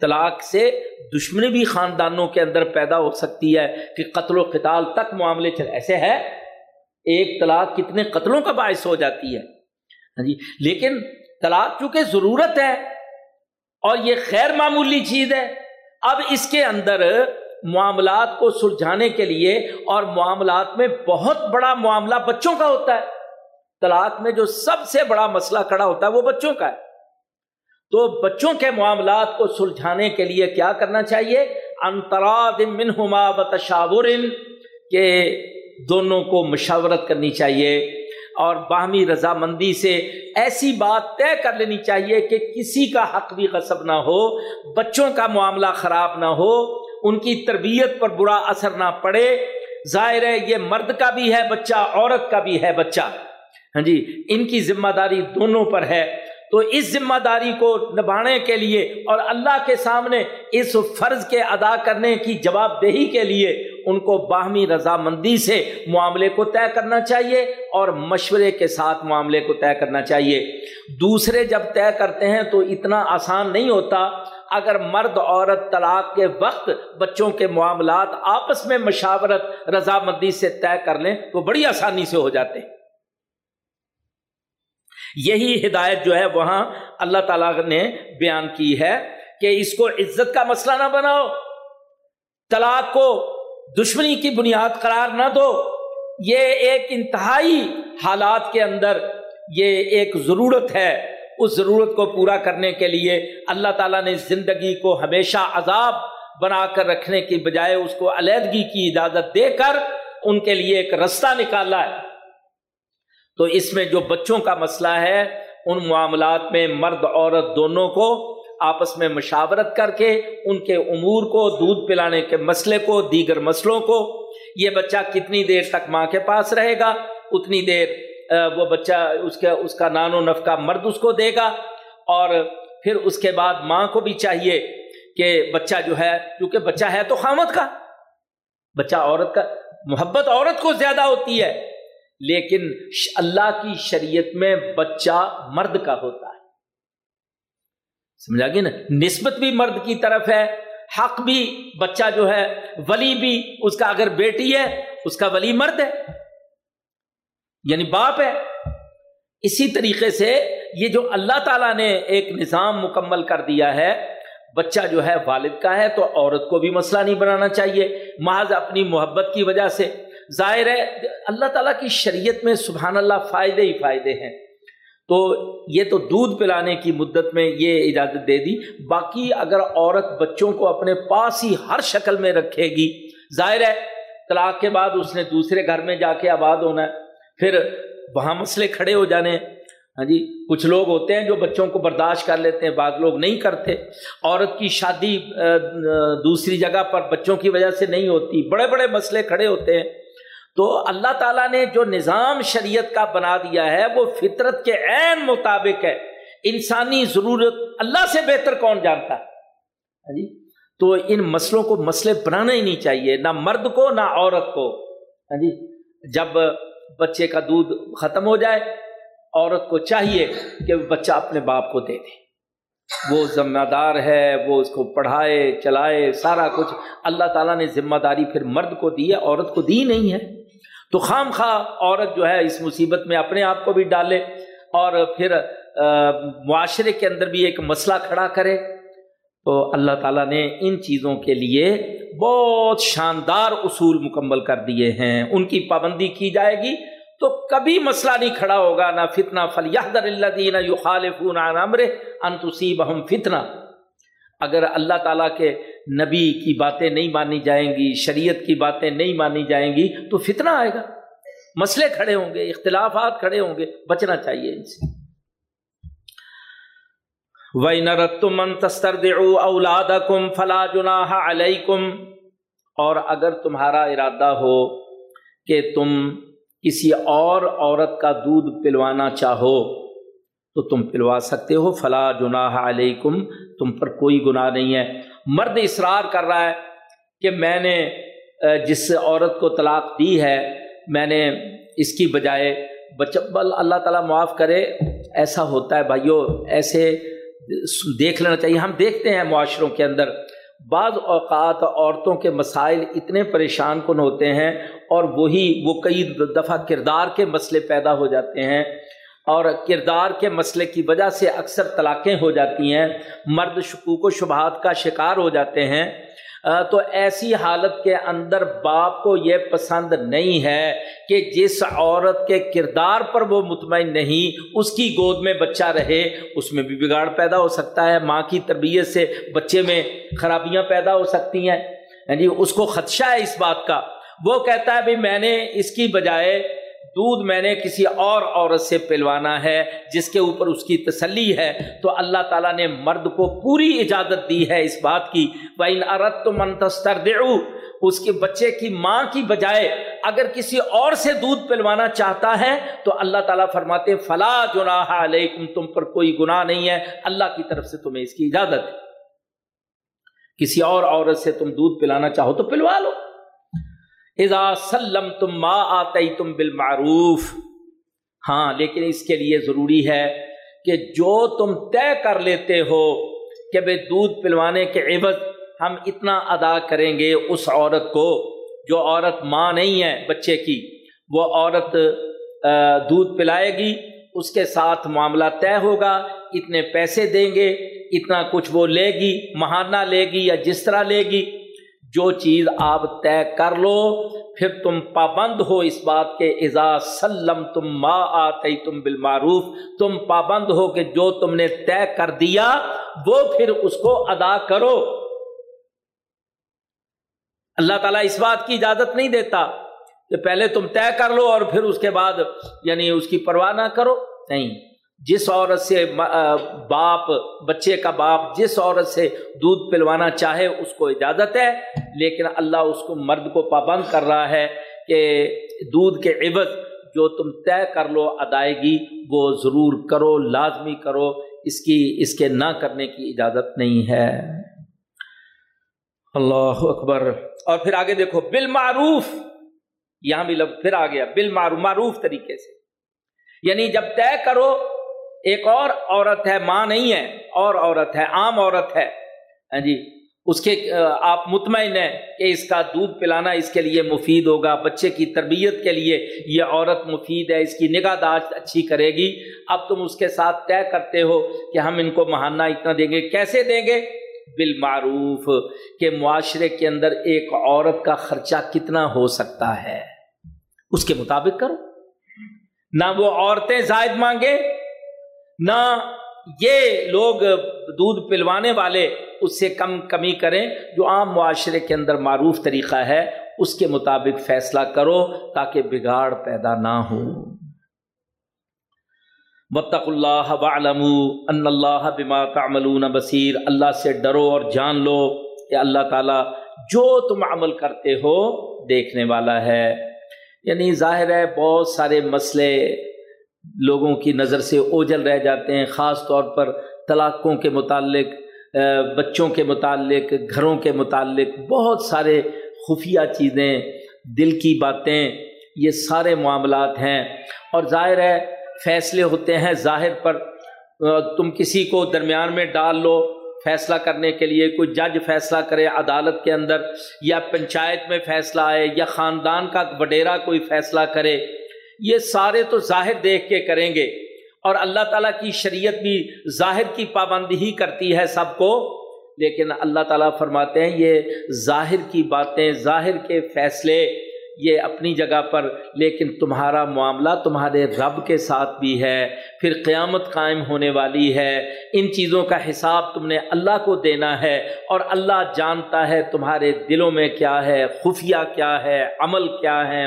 طلاق سے دشمنی بھی خاندانوں کے اندر پیدا ہو سکتی ہے کہ قتل و قتال تک معاملے چل ایسے ہے ایک طلاق کتنے قتلوں کا باعث ہو جاتی ہے۔ ہاں جی لیکن طلاق چونکہ ضرورت ہے اور یہ خیر معمولی چیز ہے، اب اس کے اندر معاملات کو سلجھانے کے لیے اور معاملات میں بہت بڑا معاملہ بچوں کا ہوتا ہے۔ طلاق میں جو سب سے بڑا مسئلہ کھڑا ہوتا ہے وہ بچوں کا ہے۔ تو بچوں کے معاملات کو سلجھانے کے لیے کیا کرنا چاہیے؟ انتراد منہما بتشاور کہ دونوں کو مشاورت کرنی چاہیے اور باہمی رضامندی سے ایسی بات طے کر لینی چاہیے کہ کسی کا حق بھی غصب نہ ہو، بچوں کا معاملہ خراب نہ ہو، ان کی تربیت پر برا اثر نہ پڑے۔ ظاہر ہے، یہ مرد کا بھی ہے بچہ، عورت کا بھی ہے بچہ۔ ہاں جی ان کی ذمہ داری دونوں پر ہے۔ تو اس ذمہ داری کو نبھانے کے لیے اور اللہ کے سامنے اس فرض کے ادا کرنے کی جواب دہی کے لیے ان کو باہمی رضامندی سے معاملے کو طے کرنا چاہیے اور مشورے کے ساتھ معاملے کو طے کرنا چاہیے۔ دوسرے جب طے کرتے ہیں تو اتنا آسان نہیں ہوتا۔ اگر مرد عورت طلاق کے وقت بچوں کے معاملات آپس میں مشاورت رضامندی سے طے کر لیں تو بڑی آسانی سے ہو جاتے۔ ہیں یہی ہدایت جو ہے وہاں اللہ تعالیٰ نے بیان کی ہے کہ اس کو عزت کا مسئلہ نہ بناؤ، طلاق کو دشمنی کی بنیاد قرار نہ دو۔ یہ ایک انتہائی حالات کے اندر یہ ایک ضرورت ہے۔ اس ضرورت کو پورا کرنے کے لیے اللہ تعالیٰ نے زندگی کو ہمیشہ عذاب بنا کر رکھنے کی بجائے اس کو علیحدگی کی اجازت دے کر ان کے لیے ایک رستہ نکالا ہے۔ تو اس میں جو بچوں کا مسئلہ ہے، ان معاملات میں مرد، عورت دونوں کو آپس میں مشاورت کر کے، ان کے امور کو، دودھ پلانے کے مسئلے کو، دیگر مسئلوں کو، یہ بچہ کتنی دیر تک ماں کے پاس رہے گا؟ اتنی دیر وہ بچہ اس کا اس کا نان و نفقہ مرد اس کو دے گا۔ اور پھر اس کے بعد ماں کو بھی چاہیے کہ بچہ جو ہے، کیونکہ بچہ ہے تو خامت کا۔ بچہ عورت کا، محبت عورت کو زیادہ ہوتی ہے۔ لیکن اللہ کی شریعت میں بچہ مرد کا ہوتا ہے۔ سمجھا گیا نا؟ نسبت بھی مرد کی طرف ہے، حق بھی بچہ جو ہے، ولی بھی اس کا اگر بیٹی ہے، اس کا ولی مرد ہے۔ یعنی باپ ہے۔ اسی طریقے سے یہ جو اللہ تعالیٰ نے ایک نظام مکمل کر دیا ہے، بچہ جو ہے والد کا ہے تو عورت کو بھی مسئلہ نہیں بنانا چاہیے۔ محض اپنی محبت کی وجہ سے۔ ظاہر ہے، اللہ تعالیٰ کی شریعت میں سبحان اللہ فائدے ہی فائدے ہیں۔ تو یہ تو دودھ پلانے کی مدت میں یہ اجازت دے دی۔ باقی اگر عورت بچوں کو اپنے پاس ہی ہر شکل میں رکھے گی، ظاہر ہے، طلاق کے بعد اس نے دوسرے گھر میں جا کے آباد ہونا ہے۔ پھر وہاں مسئلے کھڑے ہو جانے ہاں جی کچھ لوگ ہوتے ہیں جو بچوں کو برداشت کر لیتے ہیں، بعض لوگ نہیں کرتے۔ عورت کی شادی دوسری جگہ پر بچوں کی وجہ سے نہیں ہوتی۔ بڑے بڑے مسئلے کھڑے ہوتے ہیں۔ تو اللہ تعالیٰ نے جو نظام شریعت کا بنا دیا ہے، وہ فطرت کے عین مطابق ہے۔ انسانی ضرورت اللہ سے بہتر کون جانتا ہے؟ ہاں جی؟ تو ان مسئلوں کو مسئلے بنانا ہی نہیں چاہیے، نہ مرد کو، نہ عورت کو۔ ہاں جی؟ جب بچے کا دودھ ختم ہو جائے، عورت کو چاہیے کہ بچہ اپنے باپ کو دے دے۔ وہ ذمہ دار ہے، وہ اس کو پڑھائے، چلائے، سارا کچھ۔ اللہ تعالیٰ نے ذمہ داری پھر مرد کو دی ہے، عورت کو دی نہیں ہے۔ تو خام خواہ عورت جو ہے اس مصیبت میں اپنے آپ کو بھی ڈالے اور پھر معاشرے کے اندر بھی ایک مسئلہ کھڑا کرے۔ تو اللہ تعالیٰ نے ان چیزوں کے لیے بہت شاندار اصول مکمل کر دیے ہیں۔ ان کی پابندی کی جائے گی۔ تو کبھی مسئلہ نہیں کھڑا ہوگا، نہ فتنہ۔ فلیحدر اللہ دینا یو خالفون عمر انتصیب ہم فتنہ اگر اللہ تعالیٰ کے نبی کی باتیں نہیں مانی جائیں گی، شریعت کی باتیں نہیں مانی جائیں گی، تو فتنہ آئے گا۔ مسئلے کھڑے ہوں گے، اختلافات کھڑے ہوں گے، بچنا چاہیے ان سے۔ وَإِ نَرَتُّمْ مَن تَسْتَرْدِعُوا أَوْلَادَكُمْ فَلَا جُنَاحَ عَلَيْكُمْ۔ اور اگر تمہارا ارادہ ہو کہ تم کسی اور عورت کا دودھ پلوانا چاہو، تو تم پلوا سکتے ہو۔ فلا جناح علیکم تم پر کوئی گناہ نہیں ہے۔ مرد اصرار کر رہا ہے کہ میں نے جس عورت کو طلاق دی ہے، میں نے اس کی بجائے بچ اللہ تعالیٰ معاف کرے، ایسا ہوتا ہے بھائیو، ایسے دیکھ لینا چاہیے۔ ہم دیکھتے ہیں معاشروں کے اندر، بعض اوقات عورتوں کے مسائل اتنے پریشان کن ہوتے ہیں اور وہی، وہ کئی دفعہ کردار کے مسئلے پیدا ہو جاتے ہیں۔ اور کردار کے مسئلے کی وجہ سے اکثر طلاقیں ہو جاتی ہیں، مرد شکوک و شبہات کا شکار ہو جاتے ہیں۔ تو ایسی حالت کے اندر باپ کو یہ پسند نہیں ہے کہ جس عورت کے کردار پر وہ مطمئن نہیں، اس کی گود میں بچہ رہے، اس میں بھی بگاڑ پیدا ہو سکتا ہے۔ ماں کی تربیت سے بچے میں خرابیاں پیدا ہو سکتی ہیں۔ یعنی اس کو خدشہ ہے اس بات کا۔ وہ کہتا ہے بھائی میں نے اس کی بجائے دودھ میں نے کسی اور عورت سے پلوانا ہے، جس کے اوپر اس کی تسلی ہے، تو اللہ تعالیٰ نے مرد کو پوری اجازت دی ہے اس بات کی۔ بین ارت تو منتستر اس کے بچے کی ماں کی بجائے اگر کسی اور سے دودھ پلوانا چاہتا ہے، تو اللہ تعالیٰ فرماتے فلا جناح علیکم تم پر کوئی گناہ نہیں ہے، اللہ کی طرف سے تمہیں اس کی اجازت ہے۔ کسی اور عورت سے تم دودھ پلانا چاہو تو پلوا لو۔ اذا سلم تم ماں آتے تم بالمعروف۔ ہاں لیکن اس کے لیے ضروری ہے کہ جو تم طے کر لیتے ہو کہ بھائی دودھ پلوانے کے عوض ہم اتنا ادا کریں گے اس عورت کو، جو عورت ماں نہیں ہے بچے کی، وہ عورت دودھ پلائے گی، اس کے ساتھ معاملہ طے ہوگا، اتنے پیسے دیں گے، اتنا کچھ وہ لے گی، مہانہ لے گی یا جس طرح لے گی۔ جو چیز آپ طے کر لو، پھر تم پابند ہو اس بات کے، اذا سلم تم ما آتے تم بالمعروف، تم پابند ہو کہ جو تم نے طے کر دیا، وہ پھر اس کو ادا کرو۔ اللہ تعالیٰ اس بات کی اجازت نہیں دیتا کہ پہلے تم طے کر لو اور پھر اس کے بعد یعنی اس کی پرواہ نہ کرو۔ نہیں۔ جس عورت سے باپ، بچے کا باپ جس عورت سے دودھ پلوانا چاہے، اس کو اجازت ہے، لیکن اللہ اس کو مرد کو پابند کر رہا ہے کہ دودھ کے عوض جو تم طے کر لو ادائیگی، وہ ضرور کرو، لازمی کرو، اس کی، اس کے نہ کرنے کی اجازت نہیں ہے۔ اللہ اکبر۔ اور پھر آگے دیکھو، بالمعروف۔ یہاں بھی لفظ پھر آ گیا، بالمعروف، معروف طریقے سے۔ یعنی جب طے کرو ایک اور عورت ہے، ماں نہیں ہے، اور عورت ہے، عام عورت ہے۔ ہاں جی اس کے آپ مطمئن ہیں کہ اس کا دودھ پلانا اس کے لیے مفید ہوگا، بچے کی تربیت کے لیے یہ عورت مفید ہے، اس کی نگاہ داشت اچھی کرے گی۔ اب تم اس کے ساتھ طے کرتے ہو کہ ہم ان کو مہانہ اتنا دیں گے۔ کیسے دیں گے؟ بالمعروف، کہ معاشرے کے اندر ایک عورت کا خرچہ کتنا ہو سکتا ہے۔ اس کے مطابق کرو۔ نہ وہ عورتیں زائد مانگے نہ یہ لوگ دودھ پلوانے والے اس سے کم کمی کریں، جو عام معاشرے کے اندر معروف طریقہ ہے، اس کے مطابق فیصلہ کرو تاکہ بگاڑ پیدا نہ ہو۔ بطق اللہ وعلم ان اللہ بما تعملون بصیر۔ اللہ سے ڈرو اور جان لو کہ اللہ تعالیٰ جو تم عمل کرتے ہو دیکھنے والا ہے۔ یعنی ظاہر ہے، بہت سارے مسئلے لوگوں کی نظر سے اوجل رہ جاتے ہیں، خاص طور پر طلاقوں کے متعلق بچوں کے متعلق، گھروں کے متعلق بہت سارے خفیہ چیزیں، دل کی باتیں، یہ سارے معاملات ہیں۔ اور ظاہر ہے، فیصلے ہوتے ہیں ظاہر پر۔ تم کسی کو درمیان میں ڈال لو فیصلہ کرنے کے لیے، کوئی جج فیصلہ کرے عدالت کے اندر، یا پنچایت میں فیصلہ آئے، یا خاندان کا وڈیرا کوئی فیصلہ کرے۔ یہ سارے تو ظاہر دیکھ کے کریں گے اور اللہ تعالیٰ کی شریعت بھی ظاہر کی پابندی ہی کرتی ہے سب کو۔ لیکن اللہ تعالیٰ فرماتے ہیں یہ ظاہر کی باتیں، ظاہر کے فیصلے یہ اپنی جگہ پر، لیکن تمہارا معاملہ تمہارے رب کے ساتھ بھی ہے۔ پھر قیامت قائم ہونے والی ہے۔ ان چیزوں کا حساب تم نے اللہ کو دینا ہے اور اللہ جانتا ہے تمہارے دلوں میں کیا ہے، خفیہ کیا ہے، عمل کیا ہے۔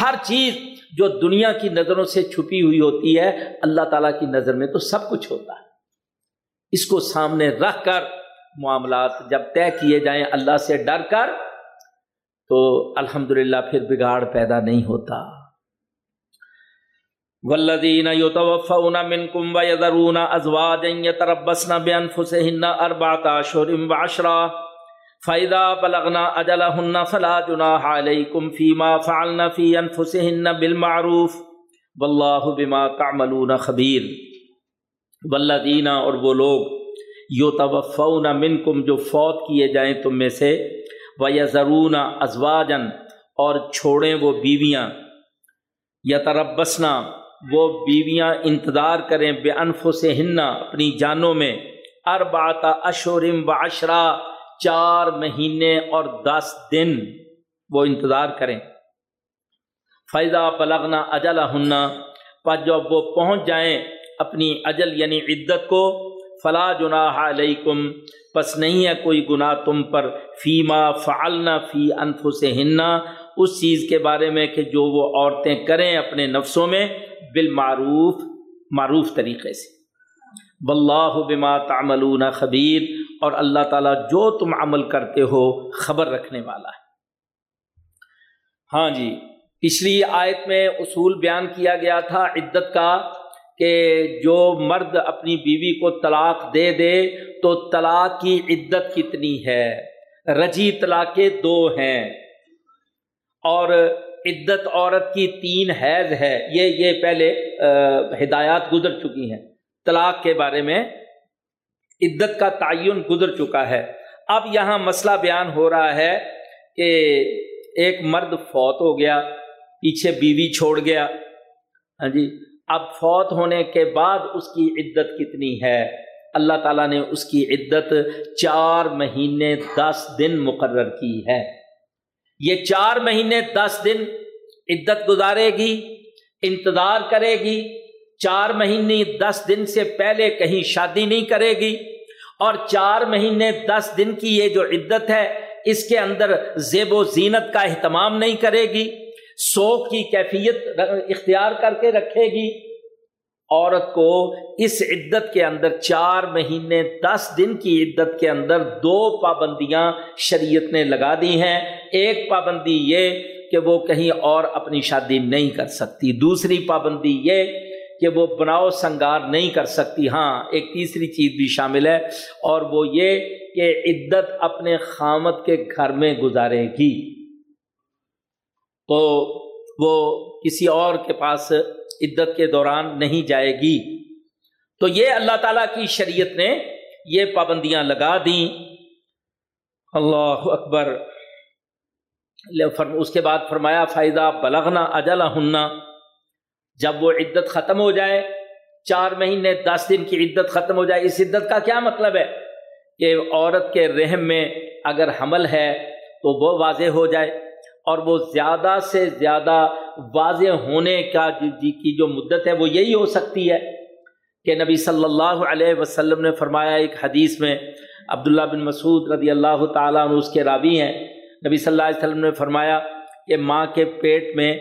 ہر چیز جو دنیا کی نظروں سے چھپی ہوئی ہوتی ہے، اللہ تعالیٰ کی نظر میں تو سب کچھ ہوتا ہے۔ اس کو سامنے رکھ کر معاملات جب طے کیے جائیں، اللہ سے ڈر کر تو الحمدللہ پھر بگاڑ پیدا نہیں ہوتا۔ والذین یتوفون منکم ویذرون ازواجا یتربصن بانفسهن اربعۃ اشہر وعشرا فَإِذَا بَلَغْنَا أَجَلَهُنَّ فَلَا جُنَاحَ عَلَيْكُمْ فِي مَا فَعَلْنَ فِي أَنفُسِهِنَّ بِالْمَعْرُوفِ وَاللَّهُ بِمَا تَعْمَلُونَ خَبِيرٌ۔ والذین اور وہ لوگ یتوفون منکم جو فوت کیے جائیں تم میں سے و یا ازواجن اور چھوڑیں وہ بیویاں۔ یا تربسنا وہ بیویاں انتظار کریں بے انف سے ہننا اپنی جانوں میں۔ اربات اشورم و اشرا چار مہینے اور دس دن وہ انتظار کریں۔ فیضا پلغنا اجلا ہننا پر جب وہ پہنچ جائیں اپنی اجل یعنی عدت کو فلا جناح علیکم، پس نہیں ہے کوئی گناہ تم پر، فیما فعلنا فی انف سے ہننا اس چیز کے بارے میں کہ جو وہ عورتیں کریں اپنے نفسوں میں، بالمعروف، معروف طریقے سے۔ واللہ بما تعملون خبیر۔ اور اللہ تعالیٰ جو تم عمل کرتے ہو، خبر رکھنے والا ہے۔ ہاں جی پچھلی آیت میں اصول بیان کیا گیا تھا، عدت کا کہ جو مرد اپنی بیوی کو طلاق دے دے تو طلاق کی عدت کتنی ہے؟ رجی طلاقیں دو ہیں۔ اور عدت عورت کی تین حیض ہے۔ یہ یہ پہلے ہدایات گزر چکی ہیں۔ طلاق کے بارے میں عدت کا تعین گزر چکا ہے۔ اب یہاں مسئلہ بیان ہو رہا ہے کہ ایک مرد فوت ہو گیا، پیچھے بیوی چھوڑ گیا۔ ہاں جی اب فوت ہونے کے بعد اس کی عدت کتنی ہے؟ اللہ تعالیٰ نے اس کی عدت چار مہینے دس دن مقرر کی ہے۔ یہ چار مہینے دس دن عدت گزارے گی، انتظار کرے گی۔ چار مہینے دس دن سے پہلے کہیں شادی نہیں کرے گی۔ اور چار مہینے دس دن کی یہ جو عدت ہے، اس کے اندر زیب و زینت کا اہتمام نہیں کرے گی۔ سوک کی کیفیت اختیار کر کے رکھے گی۔ عورت کو اس عدت کے اندر چار مہینے، دس دن کی عدت کے اندر دو پابندیاں شریعت نے لگا دی ہیں۔ ایک پابندی یہ کہ وہ کہیں اور اپنی شادی نہیں کر سکتی۔ دوسری پابندی یہ کہ وہ بناؤ سنگار نہیں کر سکتی۔ ہاں ایک تیسری چیز بھی شامل ہے اور وہ یہ کہ عدت اپنے خامت کے گھر میں گزارے گی۔ تو وہ کسی اور کے پاس عدت کے دوران نہیں جائے گی۔ تو یہ اللہ تعالیٰ کی شریعت نے یہ پابندیاں لگا دیں۔ اللہ اکبر۔ اس کے بعد فرمایا فائدہ بلغنا اجلا ہننا جب وہ عدت ختم ہو جائے، چار مہینے، دس دن کی عدت ختم ہو جائے، اس عدت کا کیا مطلب ہے؟ کہ عورت کے رحم میں اگر حمل ہے تو وہ واضح ہو جائے۔ اور وہ زیادہ سے زیادہ واضح ہونے کا جی-, جی کی جو مدت ہے وہ یہی ہو سکتی ہے کہ نبی صلی اللہ علیہ وسلم نے فرمایا ایک حدیث میں عبداللہ بن مسعود رضی اللہ تعالیٰ عنہ اس کے راوی ہیں۔ نبی صلی اللہ علیہ وسلم نے فرمایا کہ ماں کے پیٹ میں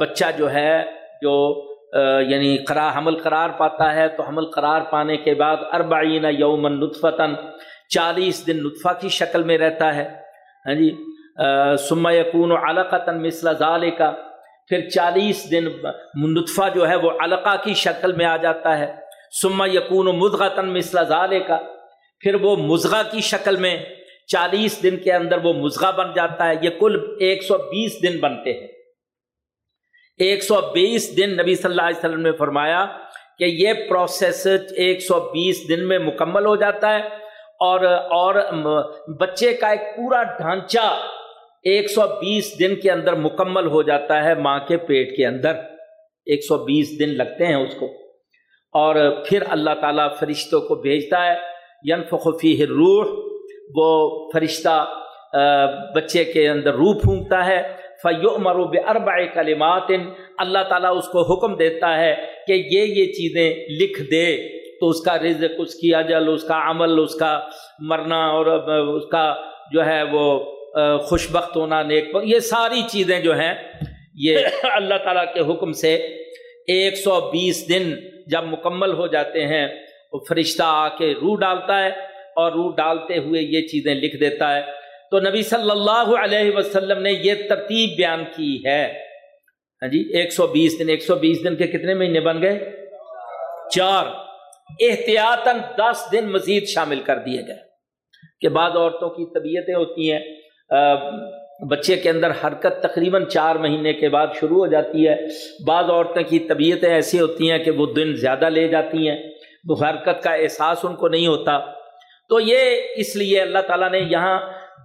بچہ جو ہے، جو یعنی قرار، حمل قرار پاتا ہے، تو حمل قرار پانے کے بعد اربعین یومن نطفتاً، چالیس دن نطفہ کی شکل میں رہتا ہے۔ ہاں جی؟ سما یقون و علقتاً مثلا ظال کا پھر چالیس دن نطفہ جو ہے وہ علقہ کی شکل میں آ جاتا ہے۔ سما یقون و مضغتاً ایک سو بیس دن کے اندر مکمل ہو جاتا ہے ماں کے پیٹ کے اندر۔ ایک سو بیس دن لگتے ہیں اس کو۔ اور پھر اللہ تعالیٰ فرشتوں کو بھیجتا ہے۔ ینفقفی روح وہ فرشتہ بچے کے اندر روح پھونکتا ہے۔ فیو مروب اربع کلمات۔ اللہ تعالیٰ اس کو حکم دیتا ہے کہ یہ یہ چیزیں لکھ دے۔ تو اس کا رزق، اس کی اجل، اس کا عمل، اس کا مرنا اور اس کا جو ہے وہ خوش بخت ہونا نیک یہ ساری چیزیں جو ہیں یہ <coughs> اللہ تعالیٰ کے حکم سے ایک سو بیس دن جب مکمل ہو جاتے ہیں وہ فرشتہ آ کے روح ڈالتا ہے اور روح ڈالتے ہوئے یہ چیزیں لکھ دیتا ہے۔ تو نبی صلی اللہ علیہ وسلم نے یہ ترتیب بیان کی ہے۔ ہاں جی ایک سو بیس دن ایک سو بیس دن کے کتنے مہینے بن گئے؟ چار۔ احتیاطاً دس دن مزید شامل کر دیے گئے۔ کہ بعض عورتوں کی طبیعتیں ہوتی ہیں بچے کے اندر حرکت تقریباً چار مہینے کے بعد شروع ہو جاتی ہے۔ بعض عورتوں کی طبیعتیں ایسی ہوتی ہیں کہ وہ دن زیادہ لے جاتی ہیں، وہ حرکت کا احساس ان کو نہیں ہوتا۔ تو یہ اس لیے اللہ تعالیٰ نے یہاں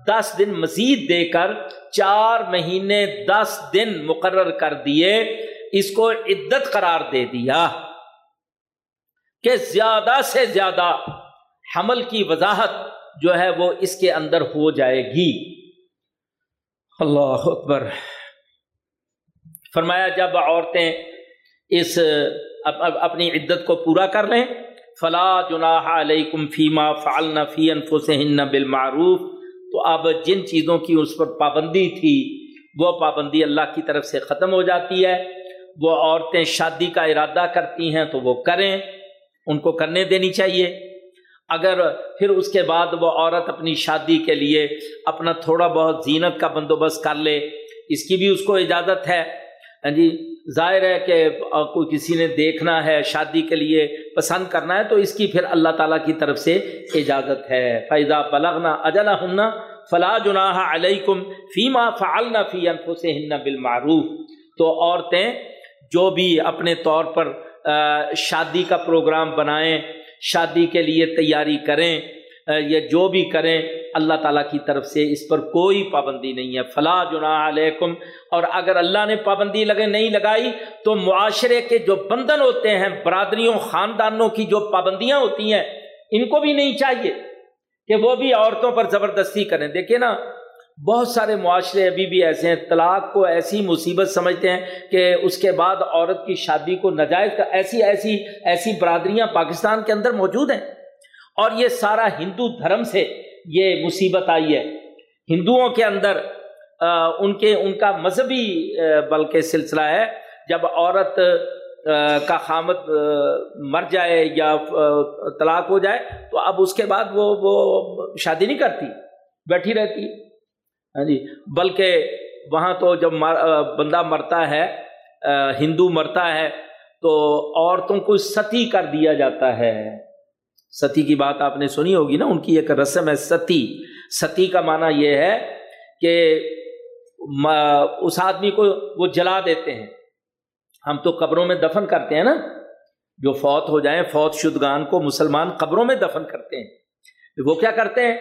دس دن مزید دے کر چار مہینے دس دن مقرر کر دیے، اس کو عدت قرار دے دیا کہ زیادہ سے زیادہ حمل کی وضاحت جو ہے وہ اس کے اندر ہو جائے گی۔ اللہ اکبر۔ فرمایا، جب عورتیں اس اپنی عدت کو پورا کر لیں، فلا جناح علیکم فیما فعلنا فی انفسہن بالمعروف۔ تو اب جن چیزوں کی اس پر پابندی تھی، وہ پابندی اللہ کی طرف سے ختم ہو جاتی ہے۔ وہ عورتیں شادی کا ارادہ کرتی ہیں تو وہ کریں، ان کو کرنے دینی چاہیے۔ اگر پھر اس کے بعد وہ عورت اپنی شادی کے لیے اپنا تھوڑا بہت زینت کا بندوبست کر لے، اس کی بھی اس کو اجازت ہے۔ ہاں جی ظاہر ہے کہ کوئی کسی نے دیکھنا ہے شادی کے لیے، پسند کرنا ہے، تو اس کی پھر اللہ تعالیٰ کی طرف سے اجازت ہے۔ فیضا بلغنا اجلا ہننا فلاں جناح علیکم فیما فعلنا فی انفسہن بالمعروف۔ تو عورتیں جو بھی اپنے طور پر شادی کا پروگرام بنائیں شادی کے لیے تیاری کریں یا جو بھی کریں، اللہ تعالیٰ کی طرف سے اس پر کوئی پابندی نہیں ہے۔ فلاں جناح علیکم، اور اگر اللہ نے پابندی لگے نہیں لگائی، تو معاشرے کے جو بندھن ہوتے ہیں، برادریوں، خاندانوں کی جو پابندیاں ہوتی ہیں، ان کو بھی نہیں چاہیے کہ وہ بھی عورتوں پر زبردستی کریں۔ دیکھیں نا بہت سارے معاشرے ابھی بھی ایسے ہیں، طلاق کو ایسی مصیبت سمجھتے ہیں کہ اس کے بعد عورت کی شادی کو نجائز کا ایسی ایسی ایسی برادریاں پاکستان کے اندر موجود ہیں۔ اور یہ سارا ہندو دھرم سے یہ مصیبت آئی ہے۔ ہندوؤں کے اندر ان کے ان کا مذہبی بلکہ سلسلہ ہے، جب عورت کا خامت مر جائے یا طلاق ہو جائے، تو اب اس کے بعد وہ وہ شادی نہیں کرتی، بیٹھی رہتی۔ ہاں جی بلکہ وہاں تو جب بندہ مرتا ہے ہندو مرتا ہے، تو عورتوں کو ستی کر دیا جاتا ہے۔ ستی کی بات آپ نے سنی ہوگی نا، ان کی ایک رسم ہے ستی۔ ستی کا معنی یہ ہے کہ اس آدمی کو وہ جلا دیتے ہیں۔ ہم تو قبروں میں دفن کرتے ہیں نا۔ جو فوت ہو جائیں، فوت شدگان کو مسلمان قبروں میں دفن کرتے ہیں۔ وہ کیا کرتے ہیں؟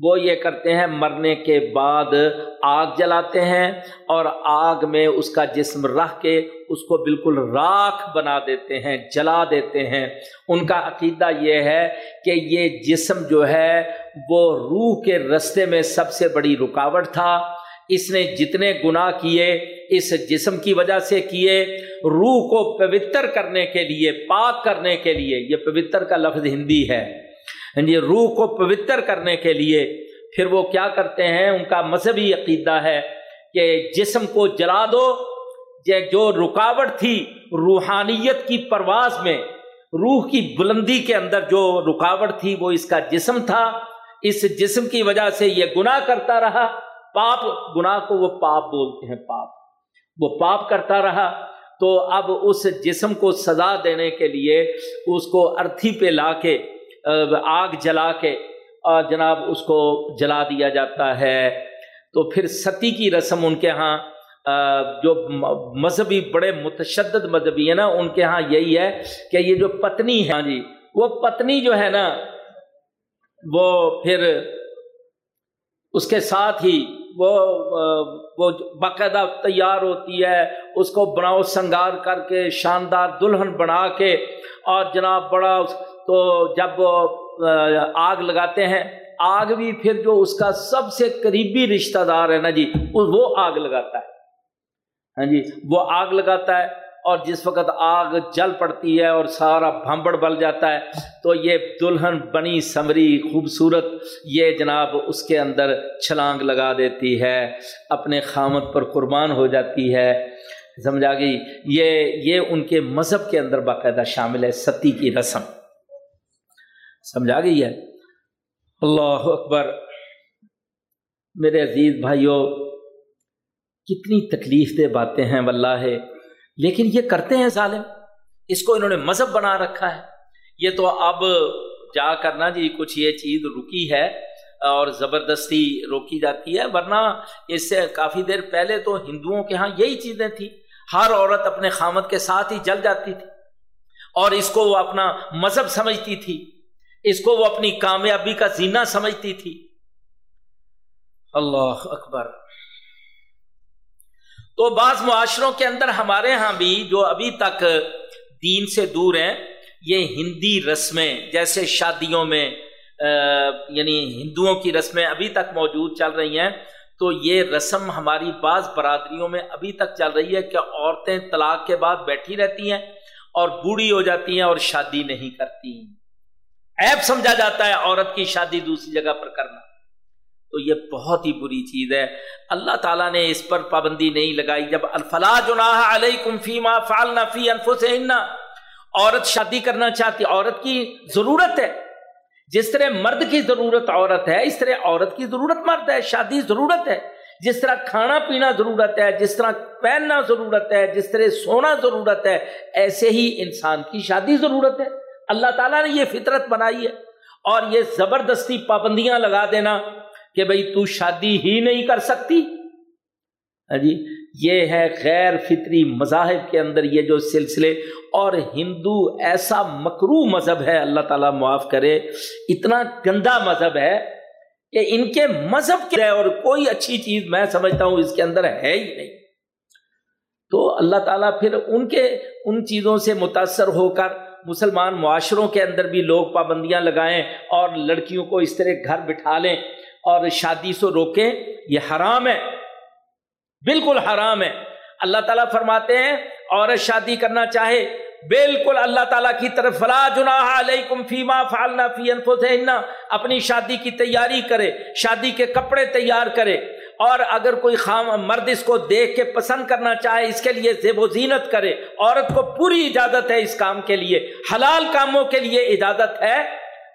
وہ یہ کرتے ہیں مرنے کے بعد آگ جلاتے ہیں اور آگ میں اس کا جسم رکھ کے اس کو بالکل راکھ بنا دیتے ہیں، جلا دیتے ہیں۔ ان کا عقیدہ یہ ہے کہ یہ جسم جو ہے وہ روح کے رستے میں سب سے بڑی رکاوٹ تھا۔ اس نے جتنے گناہ کیے اس جسم کی وجہ سے کیے۔ روح کو پوتر کرنے کے لیے، پاک کرنے کے لیے، یہ پوتر کا لفظ ہندی ہے۔ جی روح کو پوتر کرنے کے لیے پھر وہ کیا کرتے ہیں؟ ان کا مذہبی عقیدہ ہے کہ جسم کو جلا دو جو رکاوٹ تھی روحانیت کی پرواز میں، روح کی بلندی کے اندر جو رکاوٹ تھی وہ اس کا جسم تھا۔ اس جسم کی وجہ سے یہ گناہ کرتا رہا۔ پاپ، گناہ کو وہ پاپ بولتے ہیں، پاپ۔ وہ پاپ کرتا رہا۔ تو اب اس جسم کو سزا دینے کے لیے اس کو ارتھی پہ لا کے آگ جلا کے اور جناب اس کو جلا دیا جاتا ہے۔ تو پھر ستی کی رسم ان کے ہاں جو مذہبی، بڑے متشدد مذہبی ہے نا، ان کے ہاں یہی ہے کہ یہ جو پتنی ہے ہاں جی وہ پتنی جو ہے نا، وہ پھر اس کے ساتھ ہی وہ وہ باقاعدہ تیار ہوتی ہے۔ اس کو بناؤ، سنگار کر کے، شاندار دلہن بنا کے اور جناب بڑا تو جب آگ لگاتے ہیں، آگ بھی پھر جو اس کا سب سے قریبی رشتہ دار ہے نا جی وہ آگ لگاتا ہے۔ ہاں جی وہ آگ لگاتا ہے اور جس وقت آگ جل پڑتی ہے اور سارا بھمبڑ بل جاتا ہے، تو یہ دلہن بنی سمری خوبصورت، یہ جناب اس کے اندر چھلانگ لگا دیتی ہے، اپنے خامت پر قربان ہو جاتی ہے۔ سمجھا گئی؟ یہ یہ ان کے مذہب کے اندر باقاعدہ شامل ہے، ستی کی رسم۔ سمجھا گئی ہے۔ اللہ اکبر۔ میرے عزیز بھائیوں کتنی تکلیف دہ باتیں ہیں، واللہ۔ لیکن یہ کرتے ہیں ظالم۔ اس کو انہوں نے مذہب بنا رکھا ہے۔ یہ تو اب جا کرنا جی کچھ یہ چیز رکی ہے اور زبردستی روکی جاتی ہے۔ ورنہ اس سے کافی دیر پہلے تو ہندوؤں کے ہاں یہی چیزیں تھیں۔ ہر عورت اپنے خامت کے ساتھ ہی جل جاتی تھی اور اس کو وہ اپنا مذہب سمجھتی تھی۔ اس کو وہ اپنی کامیابی کا زینہ سمجھتی تھی۔ اللہ اکبر۔ تو بعض معاشروں کے اندر ہمارے ہاں بھی جو ابھی تک دین سے دور ہیں، یہ ہندی رسمیں جیسے شادیوں میں یعنی ہندوؤں کی رسمیں ابھی تک موجود چل رہی ہیں۔ تو یہ رسم ہماری بعض برادریوں میں ابھی تک چل رہی ہے کہ عورتیں طلاق کے بعد بیٹھی رہتی ہیں اور بوڑھی ہو جاتی ہیں اور شادی نہیں کرتی۔ ایپ سمجھا جاتا ہے عورت کی شادی دوسری جگہ پر کرنا۔ تو یہ بہت ہی بری چیز ہے۔ اللہ تعالیٰ نے اس پر پابندی نہیں لگائی۔ جب الفلاح جناح علیکم فیما فعلنا فی انفسہن۔ عورت شادی کرنا چاہتی، عورت کی ضرورت ہے۔ جس طرح مرد کی ضرورت عورت ہے، اس طرح عورت کی ضرورت مرد ہے۔ شادی ضرورت ہے۔ جس طرح کھانا پینا ضرورت ہے، جس طرح پہننا ضرورت ہے، جس طرح سونا ضرورت ہے، ایسے ہی انسان کی شادی ضرورت ہے۔ اللہ تعالیٰ نے یہ فطرت بنائی ہے اور یہ زبردستی پابندیاں لگا دینا کہ بھائی تو شادی ہی نہیں کر سکتی۔ ہاں جی یہ ہے غیر فطری مذاہب کے اندر یہ جو سلسلے اور ہندو ایسا مکرو مذہب ہے، اللہ تعالیٰ معاف کرے، اتنا گندا مذہب ہے کہ ان کے مذہب کے اور کوئی اچھی چیز میں سمجھتا ہوں اس کے اندر ہے ہی نہیں۔ تو اللہ تعالیٰ پھر ان کے، ان چیزوں سے متاثر ہو کر مسلمان معاشروں کے اندر بھی لوگ پابندیاں لگائیں اور لڑکیوں کو اس طرح گھر بٹھا لیں اور شادی سے روکیں، یہ حرام ہے۔ بالکل حرام ہے۔ اللہ تعالیٰ فرماتے ہیں، عورت شادی کرنا چاہے، بالکل اللہ تعالیٰ کی طرف فلا جناح علیکم فیما فعلنا فی انفسہن۔ اپنی شادی کی تیاری کرے، شادی کے کپڑے تیار کرے۔ اور اگر کوئی خام مرد اس کو دیکھ کے پسند کرنا چاہے، اس کے لیے زیب و زینت کرے، عورت کو پوری اجازت ہے اس کام کے لیے، حلال کاموں کے لیے اجازت ہے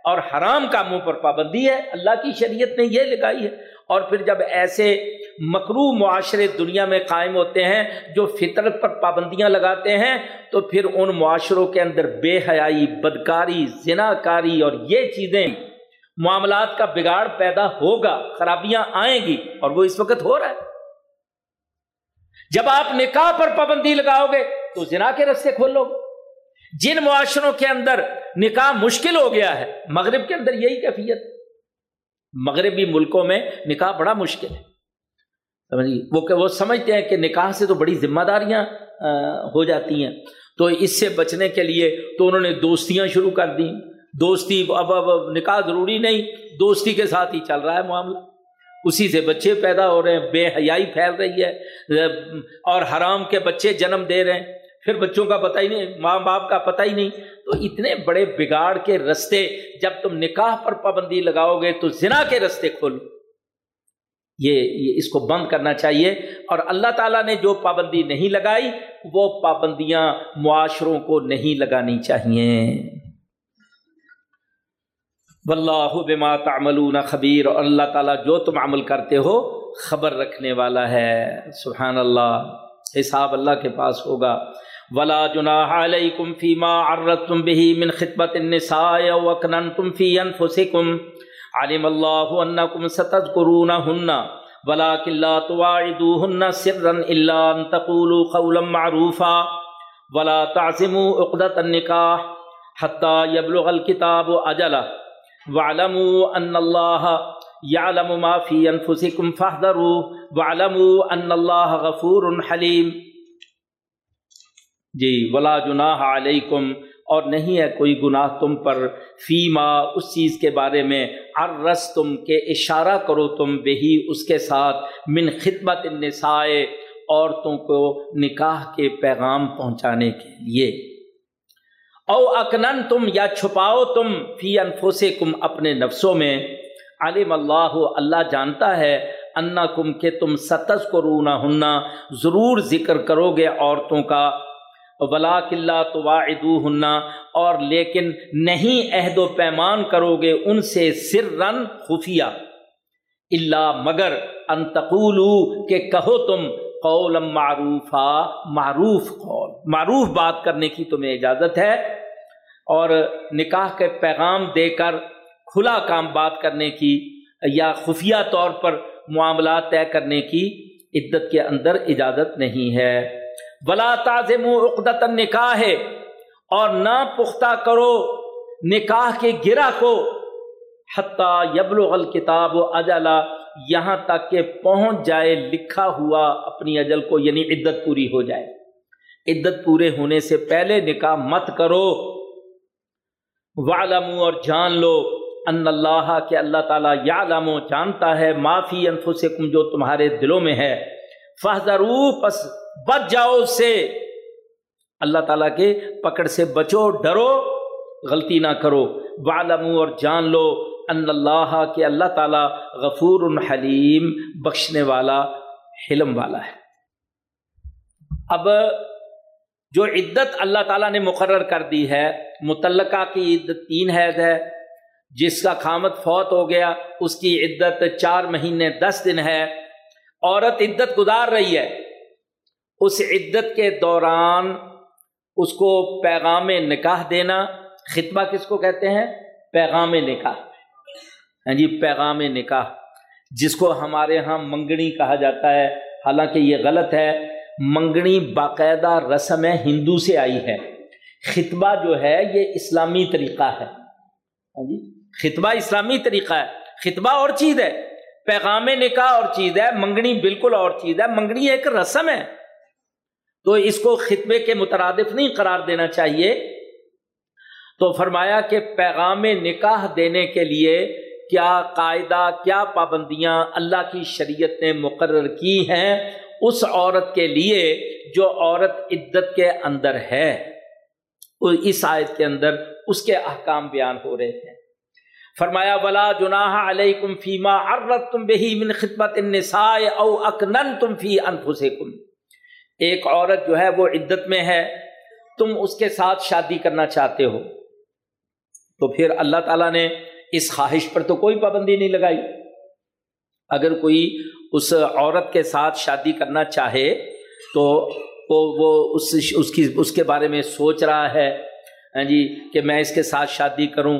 اور حرام کاموں پر پابندی ہے، اللہ کی شریعت نے یہ لگائی ہے۔ اور پھر جب ایسے مکرو معاشرے دنیا میں قائم ہوتے ہیں جو فطرت پر پابندیاں لگاتے ہیں، تو پھر ان معاشروں کے اندر بے حیائی، بدکاری زنا کاری اور یہ چیزیں معاملات کا بگاڑ پیدا ہوگا، خرابیاں آئیں گی اور وہ اس وقت ہو رہا ہے۔ جب آپ نکاح پر پابندی لگاؤ گے تو زنا کے رستے کھولو۔ گے جن معاشروں کے اندر نکاح مشکل ہو گیا ہے، مغرب کے اندر یہی کیفیت۔ مغربی ملکوں میں نکاح بڑا مشکل ہے۔ وہ کہ وہ سمجھتے ہیں کہ نکاح سے تو بڑی ذمہ داریاں ہو جاتی ہیں۔ تو اس سے بچنے کے لیے تو انہوں نے دوستیاں شروع کر دی دوستی اب اب نکاح ضروری نہیں، دوستی کے ساتھ ہی چل رہا ہے معاملہ۔ اسی سے بچے پیدا ہو رہے ہیں، بے حیائی پھیل رہی ہے، اور حرام کے بچے جنم دے رہے ہیں۔ پھر بچوں کا پتہ ہی نہیں، ماں باپ کا پتہ ہی نہیں۔ تو اتنے بڑے بگاڑ کے رستے، جب تم نکاح پر پابندی لگاؤ گے تو زنا کے رستے کھولو یہ یہ اس کو بند کرنا چاہیے۔ اور اللہ تعالیٰ نے جو پابندی نہیں لگائی، وہ پابندیاں معاشروں کو نہیں لگانی چاہیے۔ واللہ بما تعملون خبیر، اور اللہ تعالیٰ جو تم عمل کرتے ہو خبر رکھنے والا ہے۔ سبحان اللہ، حساب اللہ کے پاس ہوگا۔ ولا جناح علیکم فیما عرضتم به من خطبت النساء وکننتم فی انفسکم علم اللہ انکم ستذکرونہن ولكن لا تواعدوهن سرا الا ان تقولوا قولا معروفا، ولا تعزموا عقدة النکاح حتى يبلغ الكتاب اجله وعلموا ان اللہ یعلم ما فی انفسکم فاحذروا وعلموا ان اللہ غفور حلیم جی ولا جناح علیکم اور نہیں ہے کوئی گناہ تم پر، فیما، اس چیز کے بارے میں ارس تم کے اشارہ کرو تم بہی اس کے ساتھ، من خدمت النساء، عورتوں کو نکاح کے پیغام پہنچانے کے لیے۔ او اکنن تم یا چھپاؤ تم فی انفسکم اپنے نفسوں میں، علم اللہ اللہ جانتا ہے انا کم کہ تم ستس کو رونا ہننا ضرور ذکر کرو گے عورتوں کا ولا قلعہ تو ہننا اور لیکن نہیں عہد و پیمان کرو گے ان سے سر رن خفیہ اللہ مگر انتقولو کہ کہو تم قول معروفہ معروف قول، معروف بات کرنے کی تمہیں اجازت ہے۔ اور نکاح کے پیغام دے کر کھلا کام بات کرنے کی یا خفیہ طور پر معاملات طے کرنے کی عدت کے اندر اجازت نہیں ہے۔ بلا تازم عقدت نکاح ہے اور نہ پختہ کرو نکاح کے گرا کو۔ حتیٰ یبلغ الکتاب و اجلا یہاں تک کہ پہنچ جائے لکھا ہوا اپنی اجل کو یعنی عدت پوری ہو جائے۔ عدت پورے ہونے سے پہلے نکاح مت کرو۔ والم اور جان لو ان اللہ کے اللہ تعالیٰ یا جانتا ہے معافی انفسکم جو تمہارے دلوں میں ہے۔ فہذرو پس بچ جاؤ اس سے۔ اللہ تعالیٰ کے پکڑ سے بچو، ڈرو، غلطی نہ کرو۔ والم اور جان لو ان اللہ کہ اللہ تعالیٰ غفور الحلیم بخشنے والا، حلم والا ہے۔ اب جو عدت اللہ تعالیٰ نے مقرر کر دی ہے، متعلقہ کی عدت تین حید ہے، جس کا خامت فوت ہو گیا، اس کی عدت چار مہینے دس دن ہے۔ عورت عدت گزار رہی ہے۔ اس عدت کے دوران اس کو پیغام نکاح دینا، خطبہ کس کو کہتے ہیں؟ پیغام نکاح۔ ہاں جی پیغام نکاح، جس کو ہمارے ہاں منگنی کہا جاتا ہے۔ حالانکہ یہ غلط ہے۔ منگنی باقاعدہ رسم ہندو سے آئی ہے۔ خطبہ جو ہے یہ اسلامی طریقہ ہے۔ ہاں جی خطبہ اسلامی طریقہ ہے۔ خطبہ اور چیز ہے۔ پیغام نکاح اور چیز ہے۔ منگنی بالکل اور چیز ہے۔ منگنی ایک رسم ہے۔ تو اس کو خطبے کے مترادف نہیں قرار دینا چاہیے۔ تو فرمایا کہ پیغام نکاح دینے کے لیے کیا قاعدہ، کیا پابندیاں اللہ کی شریعت نے مقرر کی ہیں؟ اس عورت کے لیے جو عورت عدت کے اندر ہے۔ اس آیت کے اندر اس کے احکام بیان ہو رہے ہیں۔ فرمایا، ولا جناح علیکم فیما ارت تم بہی من خدمت النساء او اکنن تم فی انفسکم ایک عورت جو ہے وہ عدت میں ہے، تم اس کے ساتھ شادی کرنا چاہتے ہو۔ تو پھر اللہ تعالیٰ نے اس خواہش پر تو کوئی پابندی نہیں لگائی۔ اگر کوئی اس عورت کے ساتھ شادی کرنا چاہے تو وہ اس اس کی اس کے بارے میں سوچ رہا ہے۔ ہاں جی کہ میں اس کے ساتھ شادی کروں۔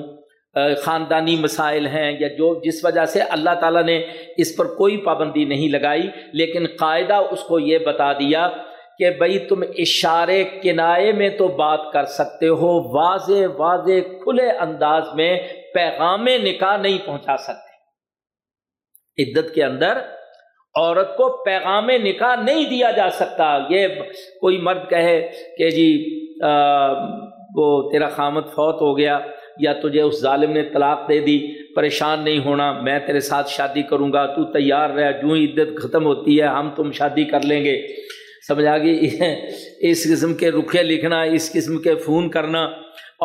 خاندانی مسائل ہیں یا جو جس وجہ سے اللہ تعالیٰ نے اس پر کوئی پابندی نہیں لگائی، لیکن قاعدہ اس کو یہ بتا دیا کہ بھائی تم اشارے کنائے میں تو بات کر سکتے ہو، واضح واضح کھلے انداز میں پیغام نکاح نہیں پہنچا سکتے۔ عدت کے اندر عورت کو پیغام نکاح نہیں دیا جا سکتا۔ یہ کوئی مرد کہے کہ جی وہ تیرا خامت فوت ہو گیا یا تجھے اس ظالم نے طلاق دے دی، پریشان نہیں ہونا، میں تیرے ساتھ شادی کروں گا، تو تیار رہ جو ہی عدت ختم ہوتی ہے، ہم تم شادی کر لیں گے۔ سمجھا گی اس قسم کے رکھے لکھنا، اس قسم کے فون کرنا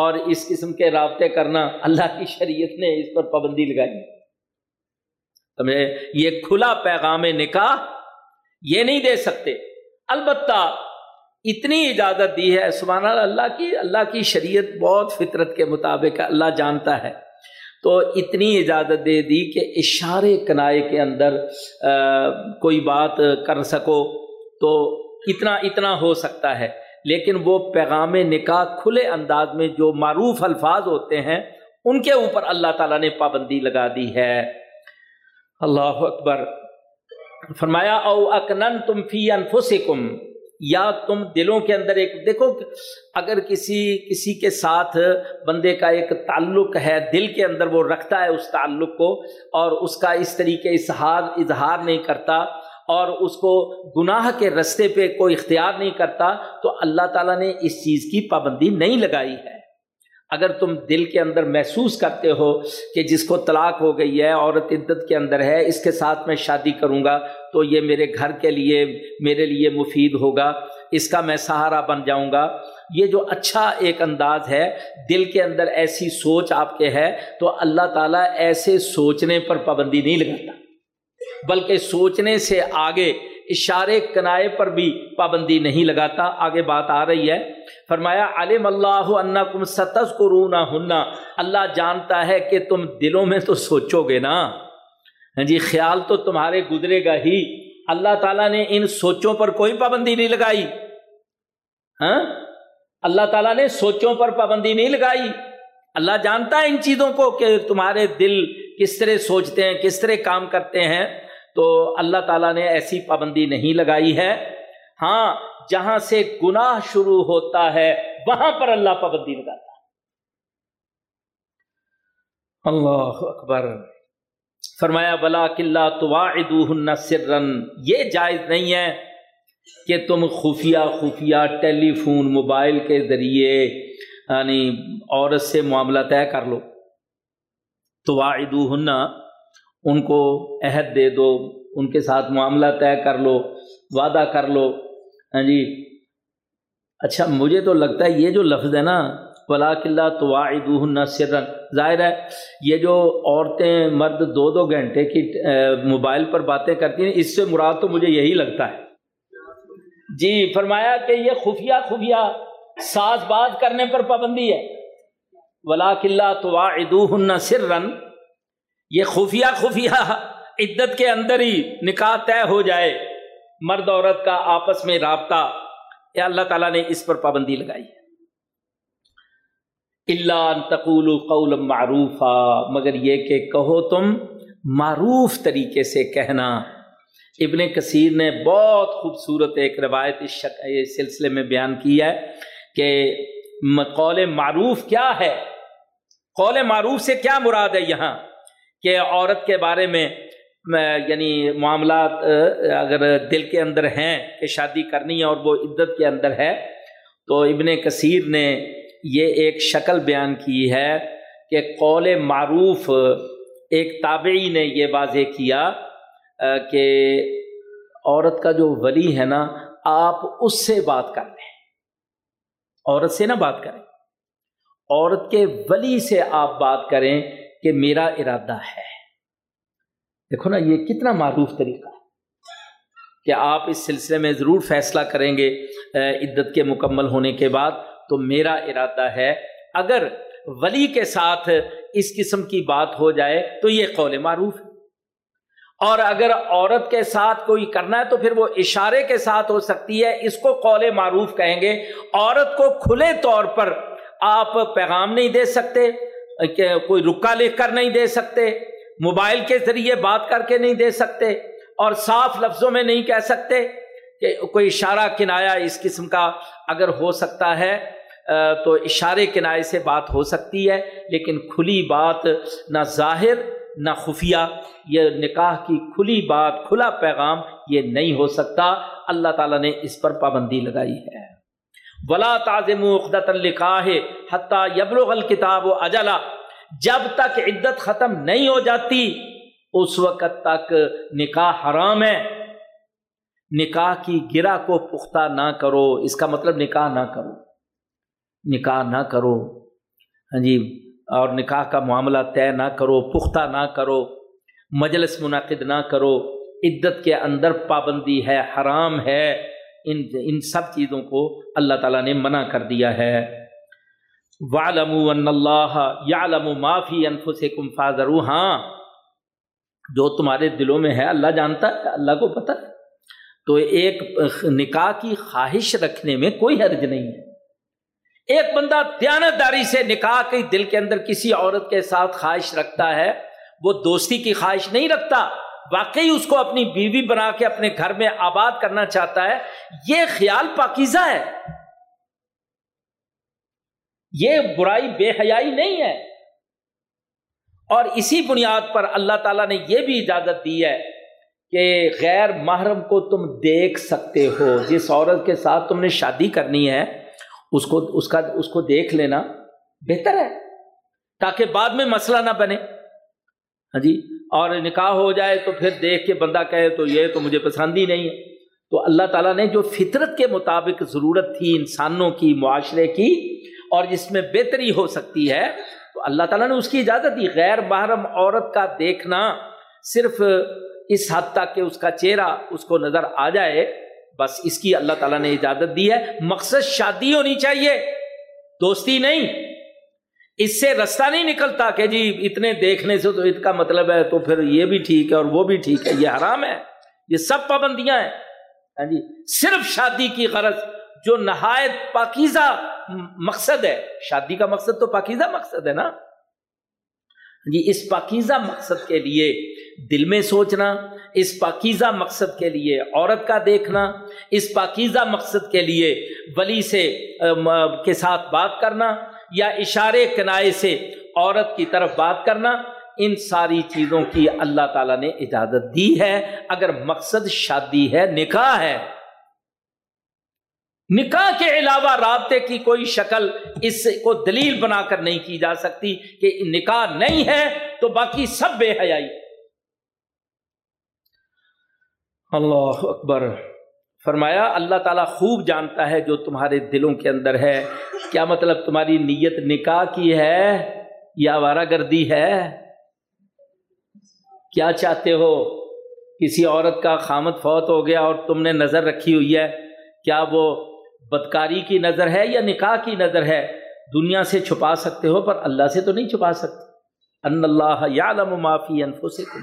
اور اس قسم کے رابطے کرنا، اللہ کی شریعت نے اس پر پابندی لگائی۔ سمجھے؟ یہ کھلا پیغام نکاح یہ نہیں دے سکتے۔ البتہ اتنی اجازت دی ہے، سبحان اللہ اللہ کی اللہ کی شریعت بہت فطرت کے مطابق اللہ جانتا ہے۔ تو اتنی اجازت دے دی کہ اشارے کنائے کے اندر کوئی بات کر سکو تو اتنا اتنا ہو سکتا ہے۔ لیکن وہ پیغام نکاح کھلے انداز میں جو معروف الفاظ ہوتے ہیں، ان کے اوپر اللہ تعالیٰ نے پابندی لگا دی ہے۔ اللہ اکبر، فرمایا، او اکنن تم فی انفسکم، یا تم دلوں کے اندر ایک، دیکھو اگر کسی کسی کے ساتھ بندے کا ایک تعلق ہے، دل کے اندر وہ رکھتا ہے اس تعلق کو، اور اس کا اس طریقے اظہار اظہار نہیں کرتا، اور اس کو گناہ کے رستے پہ کوئی اختیار نہیں کرتا، تو اللہ تعالیٰ نے اس چیز کی پابندی نہیں لگائی ہے۔ اگر تم دل کے اندر محسوس کرتے ہو کہ جس کو طلاق ہو گئی ہے، عورت عدت کے اندر ہے، اس کے ساتھ میں شادی کروں گا، تو یہ میرے گھر کے لیے، میرے لیے مفید ہوگا، اس کا میں سہارا بن جاؤں گا۔ یہ جو اچھا ایک انداز ہے، دل کے اندر ایسی سوچ آپ کے ہے، تو اللہ تعالیٰ ایسے سوچنے پر پابندی نہیں لگاتا۔ بلکہ سوچنے سے آگے اشارے کنائے پر بھی پابندی نہیں لگاتا۔ آگے بات آ رہی ہے۔ فرمایا، علم اللہ کم ستس کو رونا ہننا اللہ جانتا ہے کہ تم دلوں میں تو سوچو گے نا۔ ہاں جی خیال تو تمہارے گزرے گا ہی۔ اللہ تعالیٰ نے ان سوچوں پر کوئی پابندی نہیں لگائی۔ ہاں؟ اللہ تعالیٰ نے سوچوں پر پابندی نہیں لگائی۔ اللہ جانتا ہے ان چیزوں کو کہ تمہارے دل کس طرح سوچتے ہیں، کس طرح کام کرتے ہیں۔ تو اللہ تعالیٰ نے ایسی پابندی نہیں لگائی ہے۔ ہاں جہاں سے گناہ شروع ہوتا ہے، وہاں پر اللہ پابندی لگاتا ہے۔ اللہ اکبر۔ فرمایا بلا کلّہ تو سرن یہ جائز نہیں ہے کہ تم خفیہ خفیہ ٹیلی فون، موبائل کے ذریعے یعنی عورت سے معاملہ طے کر لو۔ تو ان کو عہد دے دو، ان کے ساتھ معاملہ طے کر لو، وعدہ کر لو۔ ہاں جی۔ اچھا مجھے تو لگتا ہے یہ جو لفظ ہے نا ولا قلعہ تو واحد سرن ظاہر ہے، یہ جو عورتیں مرد دو دو گھنٹے کی موبائل پر باتیں کرتی ہیں، اس سے مراد تو مجھے یہی لگتا ہے۔ جی فرمایا کہ یہ خفیہ خفیہ ساز باز کرنے پر پابندی ہے۔ ولا قلعہ تو واحد سرن یہ خفیہ خفیہ عدت کے اندر ہی نکاح طے ہو جائے، مرد عورت کا آپس میں رابطہ یا اللہ تعالیٰ نے اس پر پابندی لگائی۔ اللہ تقول قول معروف مگر یہ کہ کہو تم معروف طریقے سے کہنا۔ ابن کثیر نے بہت خوبصورت ایک روایت اس سلسلے میں بیان کی ہے کہ قول معروف کیا ہے؟ قول معروف سے کیا مراد ہے یہاں؟ کہ عورت کے بارے میں یعنی معاملات اگر دل کے اندر ہیں کہ شادی کرنی ہے اور وہ عدت کے اندر ہے، تو ابن کثیر نے یہ ایک شکل بیان کی ہے کہ قول معروف ایک تابعی نے یہ واضح کیا کہ عورت کا جو ولی ہے نا، آپ اس سے بات کر لیں عورت سے نہ بات کریں۔ عورت کے ولی سے آپ بات کریں کہ میرا ارادہ ہے۔ دیکھو نا، یہ کتنا معروف طریقہ ہے کہ آپ اس سلسلے میں ضرور فیصلہ کریں گے عدت کے مکمل ہونے کے بعد تو میرا ارادہ ہے۔ اگر ولی کے ساتھ اس قسم کی بات ہو جائے تو یہ قول معروف ہے۔ اور اگر عورت کے ساتھ کوئی کرنا ہے تو پھر وہ اشارے کے ساتھ ہو سکتی ہے، اس کو قول معروف کہیں گے۔ عورت کو کھلے طور پر آپ پیغام نہیں دے سکتے۔ کہ کوئی رکا لکھ کر نہیں دے سکتے، موبائل کے ذریعے بات کر کے نہیں دے سکتے، اور صاف لفظوں میں نہیں کہہ سکتے کہ کوئی اشارہ کنایا اس قسم کا اگر ہو سکتا ہے تو اشارے کنائے سے بات ہو سکتی ہے، لیکن کھلی بات نہ ظاہر نہ خفیہ، یہ نکاح کی کھلی بات، کھلا پیغام یہ نہیں ہو سکتا۔ اللہ تعالیٰ نے اس پر پابندی لگائی ہے۔ ولا تعظم عقدت الکاح حتیٰ یبلغ الکتاب و اجلا جب تک عدت ختم نہیں ہو جاتی، اس وقت تک نکاح حرام ہے۔ نکاح کی گرا کو پختہ نہ کرو۔ اس کا مطلب نکاح نہ کرو۔ نکاح نہ کرو۔ ہاں جی اور نکاح کا معاملہ طے نہ کرو، پختہ نہ کرو۔ مجلس منعقد نہ کرو۔ عدت کے اندر پابندی ہے، حرام ہے۔ ان ان سب چیزوں کو اللہ تعالیٰ نے منع کر دیا ہے۔ والم اللہ یعلم معافی انف سے کم ہاں جو تمہارے دلوں میں ہے، اللہ جانتا ہے، اللہ کو پتہ ہے۔ تو ایک نکاح کی خواہش رکھنے میں کوئی حرج نہیں ہے۔ ایک بندہ دیانت داری سے نکاح کے دل کے اندر کسی عورت کے ساتھ خواہش رکھتا ہے، وہ دوستی کی خواہش نہیں رکھتا۔ واقعی اس کو اپنی بیوی بنا کے اپنے گھر میں آباد کرنا چاہتا ہے، یہ خیال پاکیزہ ہے۔ یہ برائی بے حیائی نہیں ہے۔ اور اسی بنیاد پر اللہ تعالیٰ نے یہ بھی اجازت دی ہے کہ غیر محرم کو تم دیکھ سکتے ہو۔ جس عورت کے ساتھ تم نے شادی کرنی ہے، اس کو، اس کا، اس کو دیکھ لینا بہتر ہے، تاکہ بعد میں مسئلہ نہ بنے۔ ہاں جی؟ اور نکاح ہو جائے تو پھر دیکھ کے بندہ کہے تو یہ تو مجھے پسند ہی نہیں ہے۔ تو اللہ تعالیٰ نے جو فطرت کے مطابق ضرورت تھی انسانوں کی، معاشرے کی، اور جس میں بہتری ہو سکتی ہے، تو اللہ تعالیٰ نے اس کی اجازت دی۔ غیر محرم عورت کا دیکھنا صرف اس حد تک کہ اس کا چہرہ اس کو نظر آ جائے، بس اس کی اللہ تعالیٰ نے اجازت دی ہے۔ مقصد شادی ہونی چاہیے، دوستی نہیں۔ اس سے رستہ نہیں نکلتا کہ جی اتنے دیکھنے سے تو اس کا مطلب ہے تو پھر یہ بھی ٹھیک ہے اور وہ بھی ٹھیک ہے، یہ حرام ہے۔ یہ سب پابندیاں ہیں۔ ہاں جی صرف شادی کی غرض جو نہایت پاکیزہ مقصد ہے۔ شادی کا مقصد تو پاکیزہ مقصد ہے نا۔ ہاں جی اس پاکیزہ مقصد کے لیے دل میں سوچنا، اس پاکیزہ مقصد کے لیے عورت کا دیکھنا، اس پاکیزہ مقصد کے لیے ولی سے کے ساتھ بات کرنا یا اشارے کنائے سے عورت کی طرف بات کرنا، ان ساری چیزوں کی اللہ تعالیٰ نے اجازت دی ہے۔ اگر مقصد شادی ہے، نکاح ہے۔ نکاح کے علاوہ رابطے کی کوئی شکل اس کو دلیل بنا کر نہیں کی جا سکتی کہ نکاح نہیں ہے، تو باقی سب بے حیائی۔ اللہ اکبر۔ فرمایا، اللہ تعالیٰ خوب جانتا ہے جو تمہارے دلوں کے اندر ہے۔ کیا مطلب تمہاری نیت نکاح کی ہے یا وارہ گردی ہے؟ کیا چاہتے ہو؟ کسی عورت کا خامت فوت ہو گیا اور تم نے نظر رکھی ہوئی ہے، کیا وہ بدکاری کی نظر ہے یا نکاح کی نظر ہے؟ دنیا سے چھپا سکتے ہو پر اللہ سے تو نہیں چھپا سکتے۔ ان اللہ یا معافی انفسکم۔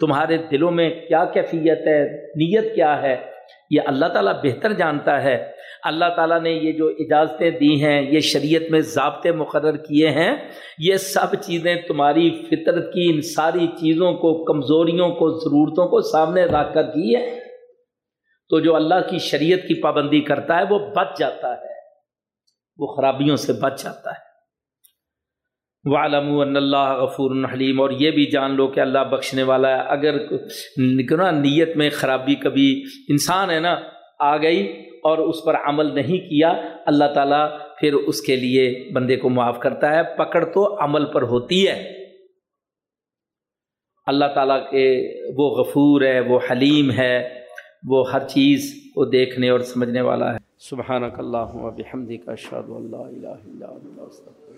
تمہارے دلوں میں کیا کیفیت ہے؟ نیت کیا ہے؟ یہ اللہ تعالیٰ بہتر جانتا ہے۔ اللہ تعالیٰ نے یہ جو اجازتیں دی ہیں، یہ شریعت میں ضابطے مقرر کیے ہیں، یہ سب چیزیں تمہاری فطرت کی ان ساری چیزوں کو، کمزوریوں کو، ضرورتوں کو سامنے رکھ کر کی ہے۔ تو جو اللہ کی شریعت کی پابندی کرتا ہے، وہ بچ جاتا ہے۔ وہ خرابیوں سے بچ جاتا ہے۔ والم اللہ غفور الحلیم اور یہ بھی جان لو کہ اللہ بخشنے والا ہے۔ اگر نا نیت میں خرابی کبھی انسان ہے نا آ گئی اور اس پر عمل نہیں کیا، اللہ تعالیٰ پھر اس کے لیے بندے کو معاف کرتا ہے۔ پکڑ تو عمل پر ہوتی ہے۔ اللہ تعالیٰ کے وہ غفور ہے، وہ حلیم ہے، وہ ہر چیز کو دیکھنے اور سمجھنے والا ہے۔ سبحانک اللہ و بحمدک اشہد اللہ الہ الا اللہ